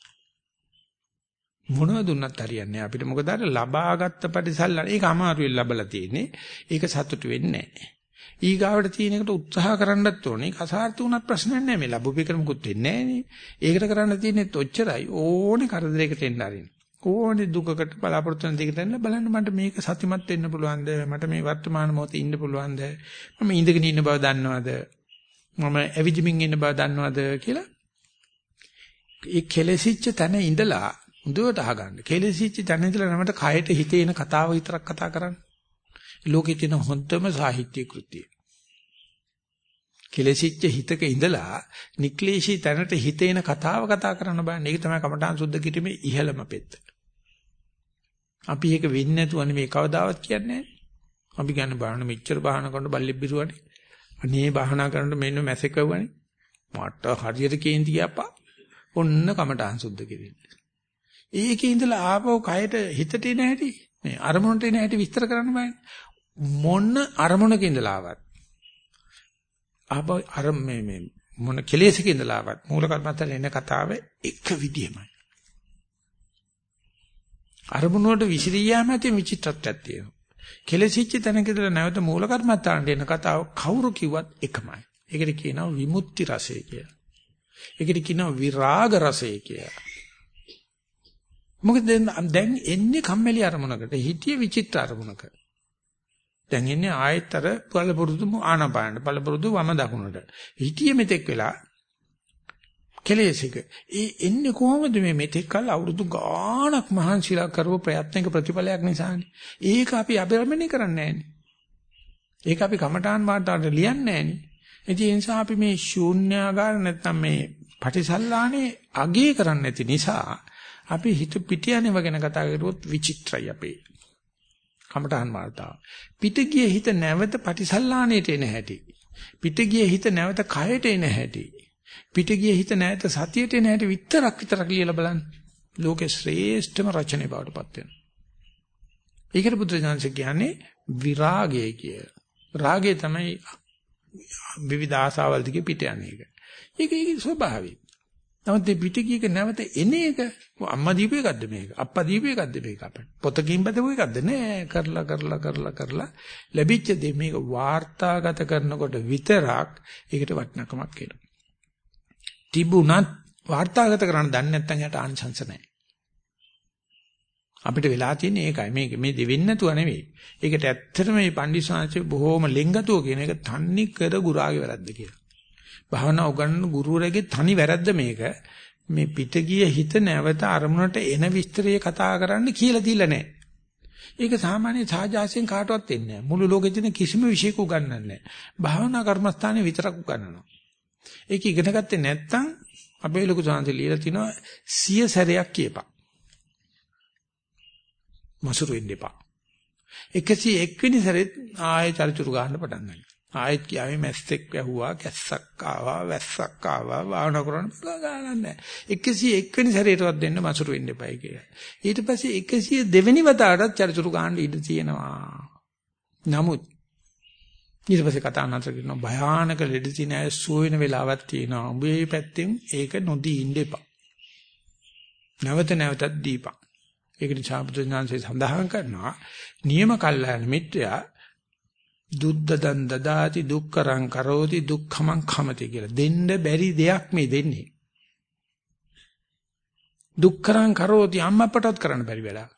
මොනව දුන්නත් හරියන්නේ අපිට මොකද අර ලබාගත් ප්‍රතිසල්ලන ඒක අමාරුවෙන් ලබලා තියෙන්නේ. ඒක සතුටු වෙන්නේ නැහැ. ඊගාවට තියෙන එකට උත්සාහ කරන්නත් ඕනේ. ඒක අසාර්ථ වුණත් ප්‍රශ්නයක් නැහැ. මේ ලැබුපේකට මුකුත් වෙන්නේ නැහැ ඒකට කරන්න තියෙන්නේ ඔච්චරයි. ඕනේ කරදරයකට එන්න ආරින්න. ඕනේ දුකකට බලාපොරොත්තු වෙන දෙයකට එන්න බලන්න මට මේක සතිමත් වෙන්න පුළුවන්ද? මට මේ වර්තමාන මොහොතේ ඉන්න පුළුවන්ද? මම ඉඳගෙන ඉන්න බව දන්නවද? මම ඇවිදිමින් ඉන්න බව දන්නවද කියලා ඒ කෙලෙසිච්ච තැන ඉඳලා හොඳට අහගන්න. කෙලෙසිච්ච තැන ඉඳලා නමට කයට හිතේ එන කතාව විතරක් කතා කරන්න. ලෝකේ තියෙන හොඳම සාහිත්‍ය කෘතිය. කෙලෙසිච්ච හිතක ඉඳලා නික්ලේශී තැනට හිතේන කතාව කතා කරන්න බෑ. ඒක තමයි කමඨාන් සුද්ධ කිරීමේ ඉහළම පෙත්ත. අපි ඒක වෙන්නේ නැතුවනේ මේ කවදාවත් කියන්නේ අපි කියන්නේ බාහන මෙච්චර බාහන කරනකොට බල්ලෙක් බිරුවනේ. අනේ බාහනා කරනකොට මෙන්න මැසෙකවනේ. මට හරියට කේන්ති ගියාපා. ඔන්න කමඨාන් සුද්ධ කිරීම. ඒකේ ඉඳලා ආපහු කයට හිතට එන හැටි මේ අරමුණට එන හැටි විස්තර කරන්න බෑනේ. මොන අරමුණක ඉඳලා ආවත් ආප අර මේ මේ මොන කෙලෙසක ඉඳලා ආවත් මූල කර්මත්තට එන කතාව එක විදියමයි. අරමුණ වලට විසිරී යාම ඇති විචිත්‍රත්වයක් තියෙනවා. කෙලෙසිච්ච තැනක ඉඳලා නැවත මූල කර්මත්තට එන කතාව කවුරු කිව්වත් එකමයි. ඒකට කියනවා විමුක්ති රසය කියලා. ඒකට කියනවා විරාග රසය කියලා. මොකද දැන් එන්නේ කම්මැලි අරමුණකට හිතිය විචිත්‍ර අරමුණකට දැන් ඉන්නේ ආයතර පළපුරුදු ආනපාන පළපුරුදු වම දකුණට. හිතියේ මෙතෙක් වෙලා කෙලෙසික. ඒ එන්නේ කොහොමද මේ මෙතෙක් කල අවුරුදු ගාණක් මහන්සිලා කරපු ප්‍රයත්නක ප්‍රතිඵලයක් නිසානේ. ඒක අපි අබරමණය කරන්නේ ඒක අපි කමඨාන් වාටාට ලියන්නේ නැහනේ. ඒ නිසා අපි මේ ශූන්‍යාගාර නැත්තම් මේ පටිසල්ලානේ අගේ කරන්නේ නැති නිසා අපි හිත පිටියනේ වගේන කතා කරුවොත් විචිත්‍රයි අපේ. කමටහන් වර්තාව. පිටගිය හිත නැවත පටිසල්ලාණයට එන හැටි. පිටගිය හිත නැවත කයට එන හැටි. පිටගිය හිත නැවත සතියට එන හැටි විතරක් විතරක් ලියලා බලන්න. ලෝකේ ශ්‍රේෂ්ඨම රචනය බවට පත් වෙනවා. ඒකට බුදුසසුන කියන්නේ විරාගය කිය. රාගය තමයි විවිධ ආසාවල් දිගේ පිට යන එක. ඒක ඒකේ ස්වභාවය. නමුත් මේ පිටිකීක නැවත එන එක අම්මා දීපු එකක්ද මේක? අප්පා දීපු එකක්ද මේක අපිට? පොතකින් බදපු එකක්ද නෑ කරලා කරලා කරලා කරලා ලැබිච්ච දේ මේක වාර්තාගත කරනකොට විතරක් ඒකට වටිනකමක් එනවා. තිබුණත් වාර්තාගත කරන්න දන්නේ නැත්නම් යට ආනිසංස නැහැ. අපිට වෙලා තියෙන්නේ ඒකයි. මේක මේ දෙවෙන්න නැතුව නෙවෙයි. ඒකට ඇත්තටම මේ පණ්ඩිස්සාංශේ බොහොම ලෙන්ගතුව කියන එක තන්නේ කර ගුරාගේ වැරද්ද කියලා. භාවනා උගන්වන ගුරුවරයාගේ තනි වැරද්ද මේක. මේ පිටගිය හිත නැවත අරමුණට එන විස්තරය කතා කරන්න කියලා දීලා නැහැ. ඒක සාමාන්‍ය සාජාසයෙන් කාටවත් එන්නේ නැහැ. මුළු ලෝකෙ තියෙන කිසිම විෂයක උගන්වන්නේ නැහැ. භාවනා කර්මස්ථානේ විතරක් උගන්වනවා. ඒක ඉගෙන ගත්තේ නැත්නම් අපේ ලොකු සාන්ති ලියලා තිනවා සිය සැරයක් කියපන්. මසුරු වෙන්න එපා. 101 වෙනි සැරේත් ආයෙ චරිචුරු ගන්න පටන් ගන්නවා. ආයෙත් කියාවේ මැස්සෙක් වැහුවා කැස්සක් ආවා වැස්සක් ආවා වාහන කරන්න ගානක් නැහැ. 101 වෙනි සැරේටවත් දෙන්න මසුරු වෙන්න එපයි කියලා. ඊට පස්සේ 102 වෙනි වතාවටත් චරිචුරු ගන්න ඉඩ තියෙනවා. නමුත් ඊට පස්සේ කතා නතර කරනවා. භයානක ලෙඩ තියෙන අය සුව වෙන වෙලාවක් තියෙනවා. උඹේ පැත්තෙන් ඒක නොදී ඉන්න එපා. නැවත නැවතත් දීපන්. ඒක නිසා බුදුඥානසේ සඳහන් කරනවා නියම කල්යාණ මිත්‍රයා දුද්ද දන් දදාති දුක්කරං කරෝති දුක්ඛමං khමති කියලා. දෙන්න බැරි දෙයක් මේ දෙන්නේ. දුක්කරං කරෝති අම්මපටත් කරන්න බැරි වැඩක්.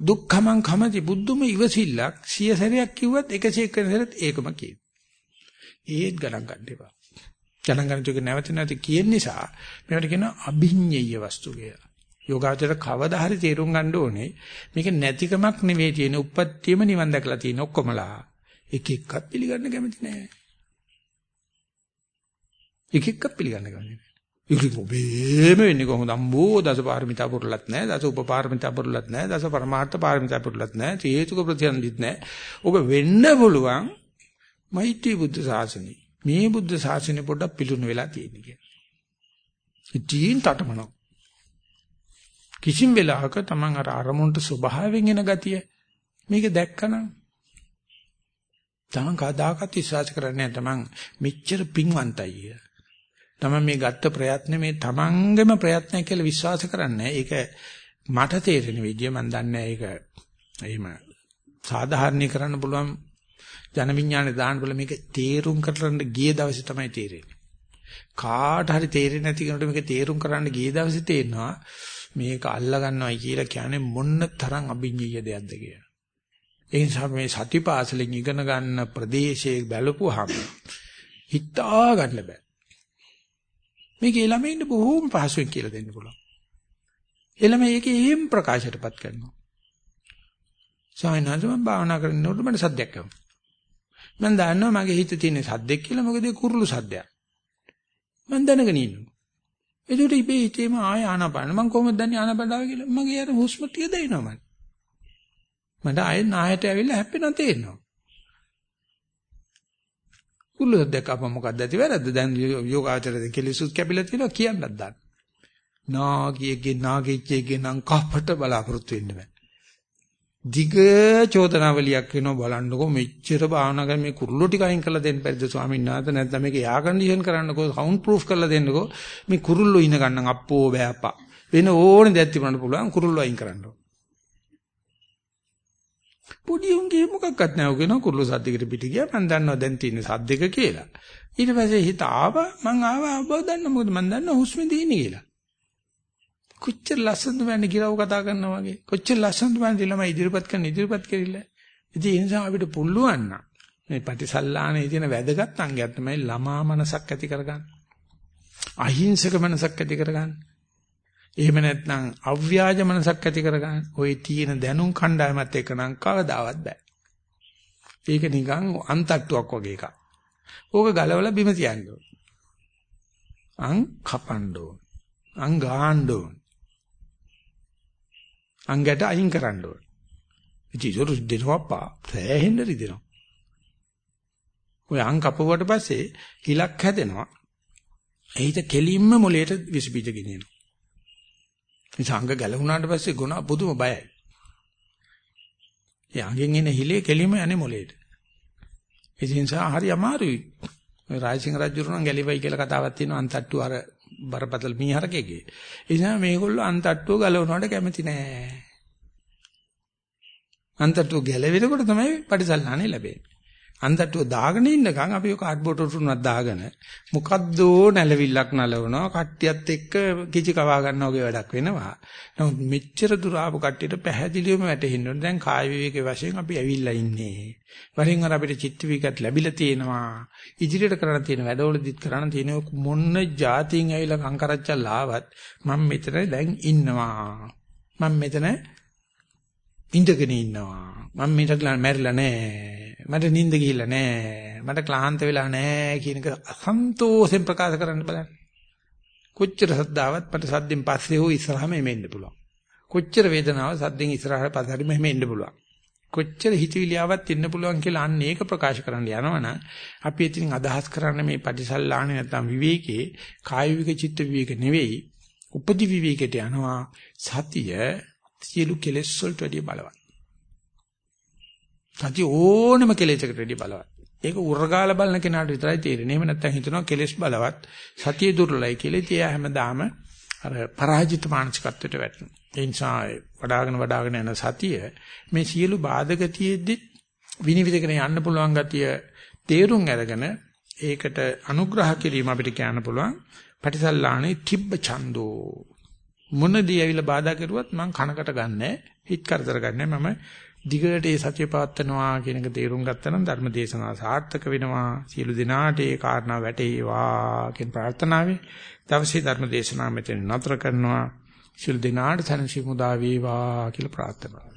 දුක්ඛමං khමති බුද්ධුම ඉවසිල්ලක් සිය සැරයක් කිව්වත් 101 වෙනි සැරේත් ඒකම කියන. ඒත් ගණන් ගන්න එපා. ගණන් ගන්න තුක නැවත නැවත කියන නිසා මේවට කියනවා අභිඤ්ඤය වස්තු කියලා. යෝගාචර කවදා හරි තේරුම් ගන්න ඕනේ මේක නැතිකමක් නෙවෙයි තියෙන උප්පත්තියම නිවන් දැකලා තියෙන ඔක්කොමලා එක එකක් පිළිගන්න කැමති නෑ. එක එකක් පිළිගන්න කැමති නෑ. ඉතින් ඔබේම වෙන්නේ කොහොමද? අම්බෝ දස පාරමිතා පුරුලත් නැහැ, දස උපපාරමිතා පුරුලත් නැහැ, දස පරමාර්ථ පාරමිතා පුරුලත් නැහැ, හේතුක ප්‍රතිසන්දිත් නැහැ. ඔබ වෙන්න පුළුවන් මෛත්‍රී බුද්ධ ශාසනය. මේ බුද්ධ ශාසනය පොඩ්ඩක් පිළුණු වෙලා තියෙන කියලා. ඉතින් තටමනක්. කිසිම වෙලාවක Taman අර අරමුණට ස්වභාවයෙන් එන ගතිය මේක දැක්කනම් Taman කදාකත් විශ්වාස කරන්නේ නැහැ Taman මෙච්චර පිංවන්තයි. Taman මේ ගත්ත ප්‍රයත්න මේ Tamanගේම ප්‍රයත්නය කියලා විශ්වාස කරන්නේ ඒක මට තේරෙන විදිය මම දන්නේ ඒක එහෙම සාධාරණීකරන්න පුළුවන් ජන විඥානේ දාන්න බල මේක තේරුම් කරන්න ගිය දවසේ තමයි තේරෙන්නේ. කාට හරි තේරෙන්නේ නැති කෙනෙකුට මේක තේරුම් කරන්න ගිය දවසේ තේරෙනවා මේක අල්ලා ගන්නවයි කියලා කියන්නේ මොන්න තරම් අභිඤ්ඤය දෙයක්ද කියලා. ඒ නිසා මේ සතිපාසලෙන් ඉගෙන ගන්න ප්‍රදේශයේ බැලුවාම හිතා ගන්න බෑ. මේක ළමයින්ට බොහෝම පහසුවෙන් කියලා දෙන්න පුළුවන්. ළමයි ඒකේ එහෙම ප්‍රකාශයටපත් කරනවා. සායනාද මම භාවනා කරනකොට මට සද්දයක් ආවා. මම දන්නවා මගේ හිතේ තියෙන සද්දෙක් කියලා මොකද ඒ කුරුළු සද්දයක්. මම දැනගෙන ඉන්නවා. ඒකට ඉබේ හිතේම ආය ආනපාන මම කොහොමද දන්නේ ආනපාන ආව කියලා මගේ අර හුස්ම ටික දැනෙනවා මට. මට ආයෙ නායට ඇවිල්ලා හැප්පෙනවා තේරෙනවා. කුල්ල දැක්කම මොකක්ද ඇති වැරද්ද දැන් යෝගාචරයේ කෙලිසුත් කැපිලා තියෙනවා කියන්නත් දාන්න. නාගියගේ නාගිච්චේගේ නම් කපට බලාපොරොත්තු වෙන්න බෑ. දිග චෝදනාවලියක් වෙනවා බලන්නකෝ මෙච්චර භාවනා කරලා මේ කුරුල්ලෝ ටික අයින් කරලා දෙන්න බැරිද ස්වාමීන් වහන්සේ නැත්නම් මේක එයා කන්ඩිෂන් කරන්නකෝ සවුන්ඩ් ප්‍රූෆ් කරලා දෙන්නකෝ මේ කුරුල්ලෝ ඉන ගන්න අප්පෝ බෑ අප්පා වෙන ඕනේ දෙයක් තිබුණාට පුළුවන් කුරුල්ලෝ අයින් කරන්න පොඩි උන්ගේ මොකක්වත් නැහැ උගෙන කුරුල්ලෝ සද්දයකට පිට ගියා මම දන්නවා දැන් තියෙන සද්දක කියලා ඊට පස්සේ හිත ආවා මං ආවා බව දන්න මොකද මං දන්නවා හුස්මේ තියෙන්නේ කියලා කොච්චර ලස්සනද මන්නේ කියලා කතා කරනවා වගේ. කොච්චර ලස්සනද මන්නේ ළමයි ඉදිරිපත් කරන ඉදිරිපත් කරිල්ල. ඉතින් ඒ නිසා අපිට පුළුවන් නම් මේ ප්‍රතිසල්ලානේ තියෙන වැදගත් අංගයක් තමයි ළමා මනසක් ඇති කරගන්න. අහිංසක මනසක් ඇති කරගන්න. එහෙම නැත්නම් අව්‍යාජ මනසක් ඇති කරගන්න. ওই තියෙන දැනුම් කණ්ඩායමත් එක්ක නම් කවදාවත් බෑ. ඒක නිකන් අන්තට්ටුවක් වගේ එකක්. ඕක ගලවලා බිම තියන්න ඕන. අං කපන්න ඕන. අං ගහන්න ඕන. අංගයට අයින් කරන්න ඕන. ඉතින් ඒක රිදෙනවපා සෑහෙන්න රිදෙනවා. ඔය අං කපුවට පස්සේ හිලක් හැදෙනවා. එහිට කෙලින්ම මොලේට විස බීජ ගෙනියනවා. මේ සංග ගැලවුණාට පස්සේ ගුණ පුදුම බයයි. ඒ අංගෙන් එන හිලේ කෙලින්ම යන්නේ මොලේට. ඒ නිසා හරි අමාරුයි. ඔය රාජසිංහ රජුරු නම් ගැලිවයි කියලා කතාවක් තියෙනවා අන්තට්ටු අර බරපතල මීහරකෙගේ. ඒ නිසා මේගොල්ලෝ අන්තට්ටුව ගලවනවට කැමති නෑ. අන්තට්ටුව ගැලවෙනකොට තමයි පරිසල්ලානේ ලැබෙන්නේ. අන්තට්ටුව දාගෙන ඉන්නකම් අපි ඔය කාඩ්බෝඩ් උටුනක් දාගෙන මොකද්දෝ නැලවිල්ලක් නලවනවා කට්ටියත් එක්ක කිචි කවා ගන්නවා වගේ වැඩක් වෙනවා. නමුත් මෙච්චර දුර ආපු කට්ටියට පැහැදිලිවම වැටහෙන්න ඕනේ දැන් කාය විවේකයේ වශයෙන් අපි ඇවිල්ලා ඉන්නේ. වරින් වර අපිට චිත්ත විකත් ලැබිලා තියෙනවා. ඉදිරියට කරන්න තියෙන වැඩවලදීත් කරන්න තියෙන මොන්න જાතියින් ඇවිල්ලා කංකරච්චල් ආවත් මම මෙතන දැන් ඉන්නවා. මම මෙතන ඉඳගෙන ඉන්නවා. මම මෙතන මැරිලා නැහැ. මට නිින්ද ගිහිල්ලා නෑ. මට ක්ලාන්ත වෙලා නෑ කියන එක අසන්තෝෂෙන් ප්‍රකාශ කරන්න බලන්න. කොච්චර සද්දාවත් මට සද්දෙන් පස්සේ හෝ ඉස්සරහම එමෙන්න පුළුවන්. කොච්චර වේදනාව සද්දෙන් ඉස්සරහට පස්සට මෙහෙම එන්න පුළුවන්. කොච්චර හිතවිලියාවක් ඉන්න පුළුවන් කියලා අන්න ඒක ප්‍රකාශ කරන්න යනවනම් අපි ඉතින් අදහස් කරන්නේ මේ පටිසල්ලානේ නැත්නම් විවේකේ කාය විවේක චිත්ත විවේක නෙවෙයි උපදි විවේකයට යනවා සතිය සියලු කෙලෙස් වලට වැඩිය බලවත් සති ඕනම කෙලෙසකට වැඩි බලවත්. ඒක උරගාල බලන කෙනාට විතරයි තේරෙන්නේ. එහෙම නැත්නම් හිතනවා කෙලෙස් බලවත් සතිය දුර්ලයි කියලා. ඉතින් එයා හැමදාම අර පරාජිත මානසිකත්වයට වැටෙනවා. ඒ නිසා වඩාගෙන වඩාගෙන යන සතිය මේ සියලු බාධක තියෙද්දි විනිවිදගෙන යන්න පුළුවන් ගතිය තේරුම් අරගෙන ඒකට අනුග්‍රහ කිරීම අපිට කියන්න පුළුවන් පටිසල්ලාණේ තිබ්බ ඡන්தோ මොනදී ඇවිල්ලා බාධා කරුවත් මං කනකට ගන්නෑ හිත කරදර ගන්නෑ මම දිගට ඒ සත්‍ය පවත්නවා කියන එක තේරුම් ගත්තා නම් ධර්ම දේශනාව සාර්ථක වෙනවා. සියලු දිනාට ඒ කාරණා වැටේවා කියන ප්‍රාර්ථනාවෙන් දවසේ ධර්ම දේශනාව මෙතන නතර කරනවා. සියලු දිනාට සනසි මුදා වේවා කියලා ප්‍රාර්ථනා